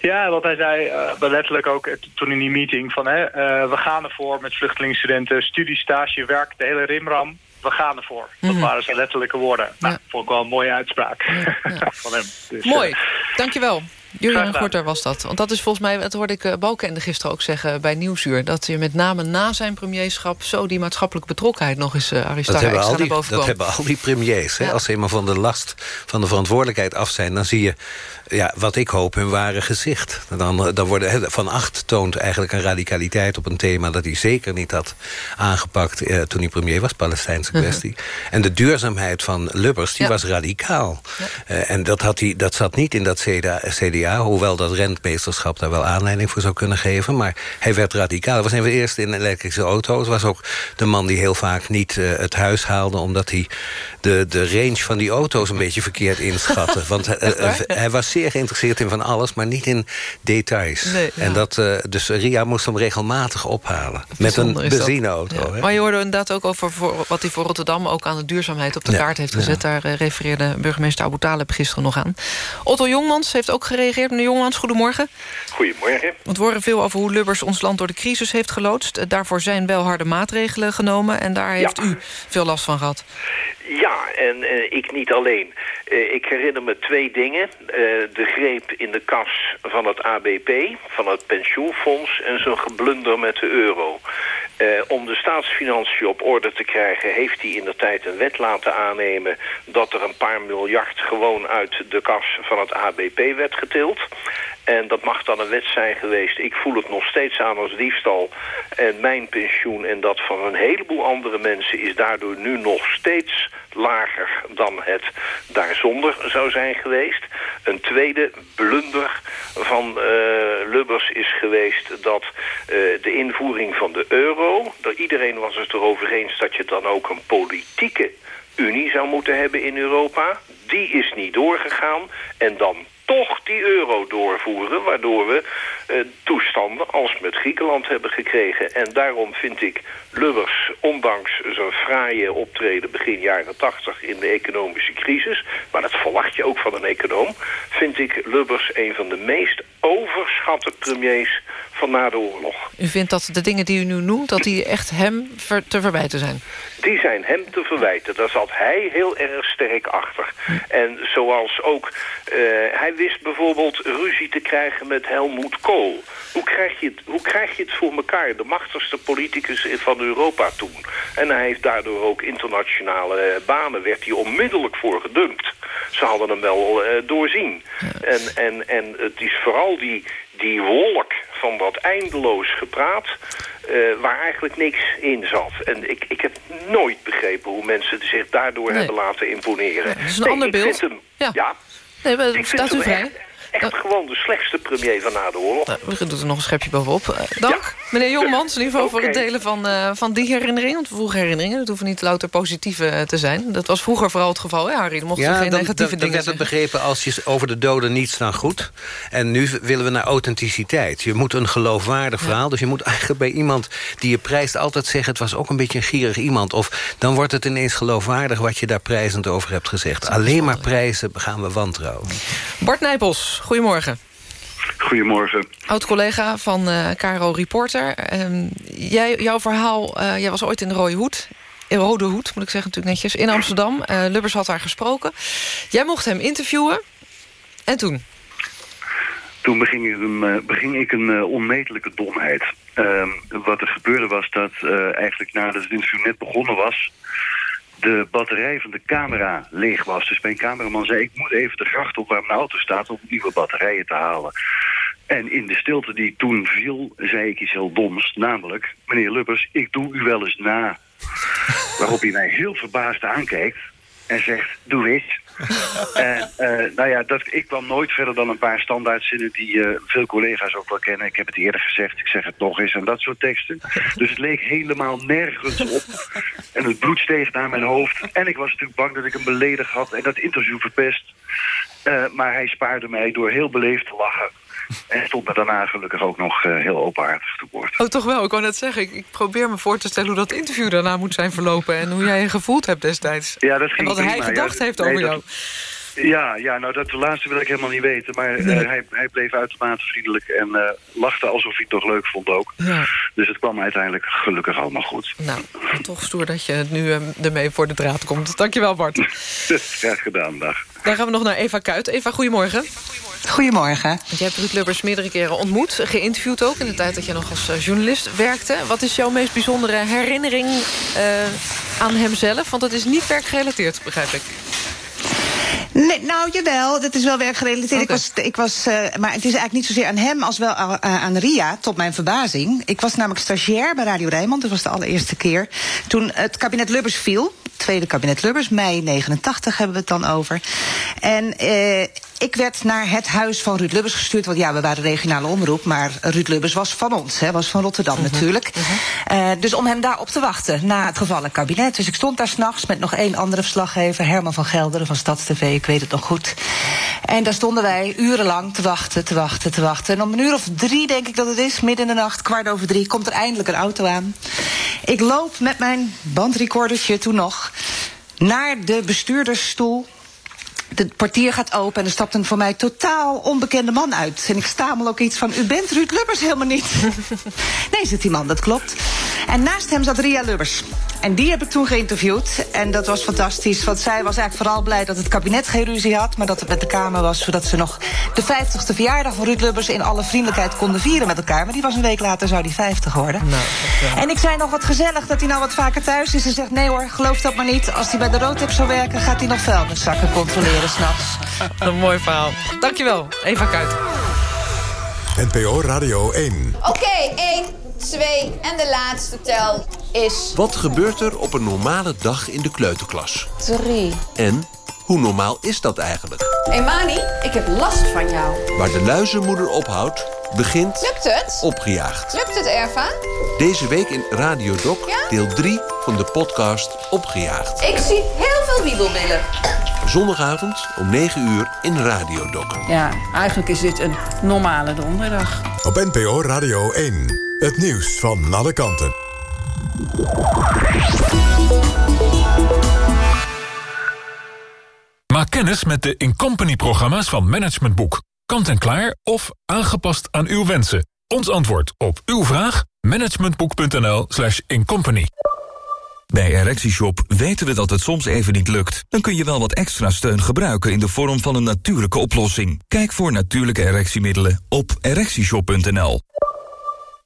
Ja, wat hij zei, eh, letterlijk ook eh, toen in die meeting, van hè, we gaan ervoor met vluchtelingsstudenten, studie, stage, werk, de hele rimram. We gaan ervoor. Dat Mhm. waren zijn letterlijke woorden. Nou, vond ik wel een mooie uitspraak van hem. Dus, Mooi, dankjewel. Julian gedaan. Gorter was dat. Want dat is volgens mij, dat hoorde ik uh, Balkende gisteren ook zeggen bij Nieuwsuur... dat je met name na zijn premierschap... zo die maatschappelijke betrokkenheid nog eens uh, Dat hebben, al die, dat kwam. hebben al die premiers. Hè? Als ze eenmaal van de last van de verantwoordelijkheid af zijn... dan zie je, ja, wat ik hoop, hun ware gezicht. Dan, dan worden, hè, Van Acht toont eigenlijk een radicaliteit op een thema... dat hij zeker niet had aangepakt eh, toen hij premier was, Palestijnse Mhm. kwestie. En de duurzaamheid van Lubbers, die Ja. was radicaal. Eh, en dat, had hij, dat zat niet in dat CDA, CDA, hoewel dat rentmeesterschap daar wel aanleiding voor zou kunnen geven. Maar hij werd radicaal. Hij was een van de eerste in elektrische auto's. was ook de man die heel vaak niet eh, het huis haalde... omdat hij de, de range van die auto's een beetje verkeerd inschatte. Want eh, eh, hij was zeer geïnteresseerd in van alles, maar niet in details. Nee, En dat, dus Ria moest hem regelmatig ophalen. Met een benzineauto. Maar je hoorde inderdaad ook over voor, wat hij voor Rotterdam... ook aan de duurzaamheid op de Ja, kaart heeft ja. gezet. Daar refereerde burgemeester Abu Talib gisteren nog aan. Otto Jongmans heeft ook gereageerd. Meneer Jongmans, goedemorgen. Goedemorgen. Want we horen veel over hoe Lubbers ons land door de crisis heeft geloodst. Eh, Daarvoor zijn wel harde maatregelen genomen. En daar heeft u veel last van gehad. Ja, en eh, ik niet alleen. Eh, ik herinner me twee dingen. De greep in de kas van het ABP, van het pensioenfonds... en zijn geblunder met de euro. Eh, om de staatsfinanciën op orde te krijgen... heeft hij in de tijd een wet laten aannemen... dat er een paar miljard gewoon uit de kas van het ABP werd getild. En dat mag dan een wet zijn geweest. Ik voel het nog steeds aan als diefstal. En mijn pensioen en dat van een heleboel andere mensen... is daardoor nu nog steeds lager dan het daar zonder zou zijn geweest. Een tweede blunder van eh, Lubbers is geweest... dat eh, de invoering van de euro... dat iedereen was het erover eens dat je dan ook een politieke unie zou moeten hebben in Europa. Die is niet doorgegaan. En dan toch die euro doorvoeren... waardoor we toestanden als met Griekenland hebben gekregen. En daarom vind ik Lubbers, ondanks zijn fraaie optreden... begin jaren tachtig in de economische crisis... maar dat verwacht je ook van een econoom... vind ik Lubbers een van de meest overschatte premiers van na de oorlog. U vindt dat de dingen die u nu noemt... dat die echt hem ver- te verwijten zijn? Die zijn hem te verwijten. Daar zat hij heel erg sterk achter. En zoals ook... eh, hij wist bijvoorbeeld ruzie te krijgen met Helmoet Kool. Hoe krijg, je het, hoe krijg je het voor elkaar? De machtigste politicus van Europa toen. En hij heeft daardoor ook internationale eh, banen... werd hij onmiddellijk voor gedumpt. Ze hadden hem wel eh, doorzien. En, en, en het is vooral die, die wolk van dat eindeloos gepraat... eh, waar eigenlijk niks in zat. En ik, ik heb nooit begrepen hoe mensen zich daardoor Nee. hebben laten imponeren. dat is een Nee, ander beeld. hem, Ja. ja. Nee, maar Ik vind hem vrij. echt- Echt gewoon de slechtste premier van na de oorlog. Nou, we doen er nog een schepje bovenop. Uh, dank, meneer Jongmans, in ieder geval okay. voor het delen van, uh, van die herinneringen. Want vroege herinneringen, dat hoeven niet louter positieve te zijn. Dat was vroeger vooral het geval, hè Harry? Dan mochten ja, geen dan, negatieve dan, dingen dan werd het begrepen als je over de doden niets dan goed. En nu willen we naar authenticiteit. Je moet een geloofwaardig verhaal. Dus je moet eigenlijk bij iemand die je prijst altijd zeggen... het was ook een beetje een gierig iemand. Of dan wordt het ineens geloofwaardig wat je daar prijzend over hebt gezegd. Alleen maar prijzen gaan we wantrouwen. Bart Nijpels, goedemorgen. Goedemorgen. Oud-collega van uh, Caro Reporter. Uh, jij, jouw verhaal, uh, jij was ooit in de Rode Hoed. In Rode Hoed, moet ik zeggen natuurlijk netjes. In Amsterdam. Uh, Lubbers had daar gesproken. Jij mocht hem interviewen. En toen? Toen beging ik een, beging ik een onmetelijke domheid. Ehm, wat er gebeurde was dat eigenlijk nadat het interview net begonnen was de batterij van de camera leeg was. Dus mijn cameraman zei, ik moet even de gracht op waar mijn auto staat... om nieuwe batterijen te halen. En in de stilte die toen viel, zei ik iets heel doms. Namelijk, meneer Lubbers, ik doe u wel eens na. Waarop hij mij heel verbaasd aankijkt en zegt, doe eens. en uh, nou ja, dat, ik kwam nooit verder dan een paar standaardzinnen die uh, veel collega's ook wel kennen. Ik heb het eerder gezegd, ik zeg het nog eens en dat soort teksten. Dus het leek helemaal nergens op. En het bloed steeg naar mijn hoofd. En ik was natuurlijk bang dat ik hem beledigd had en dat interview verpest. Uh, maar hij spaarde mij door heel beleefd te lachen. En stond me daarna gelukkig ook nog uh, heel openhartig te woord. Oh, toch wel? Ik wou net zeggen, ik, ik, probeer me voor te stellen... hoe dat interview daarna moet zijn verlopen... en hoe jij je gevoeld hebt destijds. Ja, dat ging en wat prima. hij gedacht ja, heeft nee, over dat, jou. Ja, ja, nou dat laatste wil ik helemaal niet weten. Maar nee. uh, hij, hij bleef uitermate vriendelijk en uh, lachte alsof hij het toch leuk vond ook. Ja. Dus het kwam uiteindelijk gelukkig allemaal goed. Nou, toch stoer dat je nu uh, ermee voor de draad komt. Dankjewel Bart. Graag gedaan, dag. Dan gaan we nog naar Eva Kuit. Eva, goedemorgen. Goedemorgen. Want je hebt Ruud Lubbers meerdere keren ontmoet, geïnterviewd ook... in de tijd dat je nog als journalist werkte. Wat is jouw meest bijzondere herinnering aan hemzelf? Want het is niet werkgerelateerd, begrijp ik. Nee, nou, jawel. Dat is wel werkgerelateerd. Okay. Ik was, ik was, uh, maar het is eigenlijk niet zozeer aan hem als wel aan, aan Ria, tot mijn verbazing. Ik was namelijk stagiair bij Radio Rijnmond. Dat was de allereerste keer. Toen het kabinet Lubbers viel. Tweede kabinet Lubbers, mei 89 hebben we het dan over. En uh, ik werd naar het huis van Ruud Lubbers gestuurd. Want ja, we waren regionale omroep. Maar Ruud Lubbers was van ons, hè, was van Rotterdam uh -huh. natuurlijk. Uh -huh. uh, dus om hem daar op te wachten na het gevallen kabinet. Dus ik stond daar s'nachts met nog één andere verslaggever. Herman van Gelderen van StadsTV, ik weet het nog goed. En daar stonden wij urenlang te wachten, te wachten, te wachten. En om een uur of drie, denk ik dat het is, midden in de nacht, kwart over drie... komt er eindelijk een auto aan. Ik loop met mijn bandrecordertje toen nog naar de bestuurdersstoel de portier gaat open en er stapt een voor mij totaal onbekende man uit. En ik stamel ook iets van, u bent Ruud Lubbers helemaal niet. nee, zit die man, dat klopt. En naast hem zat Ria Lubbers. En die heb ik toen geïnterviewd. En dat was fantastisch, want zij was eigenlijk vooral blij... dat het kabinet geen ruzie had, maar dat het met de Kamer was... zodat ze nog de 50ste verjaardag van Ruud Lubbers... in alle vriendelijkheid konden vieren met elkaar. Maar die was een week later, zou die 50 worden. Nou, en ik zei nog wat gezellig dat hij nou wat vaker thuis is. En zegt, nee hoor, geloof dat maar niet. Als hij bij de Roodtip zou werken, gaat hij nog vuilniszakken controleren s'nachts. Een mooi verhaal. Dankjewel, Eva Kuit. NPO Radio 1. Oké, okay, 1, 2 en de laatste tel is... Wat gebeurt er op een normale dag in de kleuterklas? 3. En hoe normaal is dat eigenlijk? Hé hey Mani, ik heb last van jou. Waar de luizenmoeder ophoudt, begint... Lukt het? Opgejaagd. Lukt het, Erva? Deze week in Radio Doc, ja? deel 3 van de podcast Opgejaagd. Ik zie heel veel wiebelbillen. Zondagavond om 9 uur in Radio Doc. Ja, eigenlijk is dit een normale donderdag. Op NPO Radio 1. Het nieuws van alle kanten. Maak kennis met de Incompany-programma's van Management Boek. Kant en klaar of aangepast aan uw wensen. Ons antwoord op uw vraag? managementboek.nl slash incompany. Bij ErectieShop weten we dat het soms even niet lukt. Dan kun je wel wat extra steun gebruiken in de vorm van een natuurlijke oplossing. Kijk voor natuurlijke erectiemiddelen op ErectieShop.nl.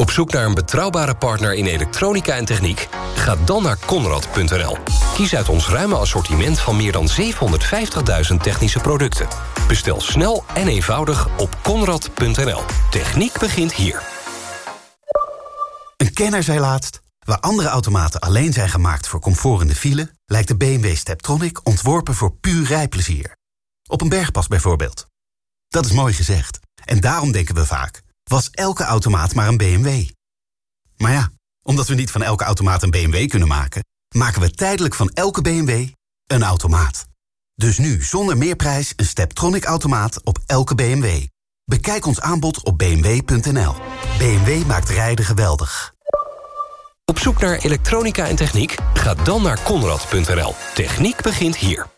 Op zoek naar een betrouwbare partner in elektronica en techniek? Ga dan naar Conrad.nl. Kies uit ons ruime assortiment van meer dan 750.000 technische producten. Bestel snel en eenvoudig op Conrad.nl. Techniek begint hier. Een kenner zei laatst... waar andere automaten alleen zijn gemaakt voor comfort in de file... lijkt de BMW Steptronic ontworpen voor puur rijplezier. Op een bergpas bijvoorbeeld. Dat is mooi gezegd. En daarom denken we vaak... was elke automaat maar een BMW. Maar ja, omdat we niet van elke automaat een BMW kunnen maken... maken we tijdelijk van elke BMW een automaat. Dus nu zonder meerprijs een Steptronic-automaat op elke BMW. Bekijk ons aanbod op bmw.nl. BMW maakt rijden geweldig. Op zoek naar elektronica en techniek? Ga dan naar Conrad.nl. Techniek begint hier.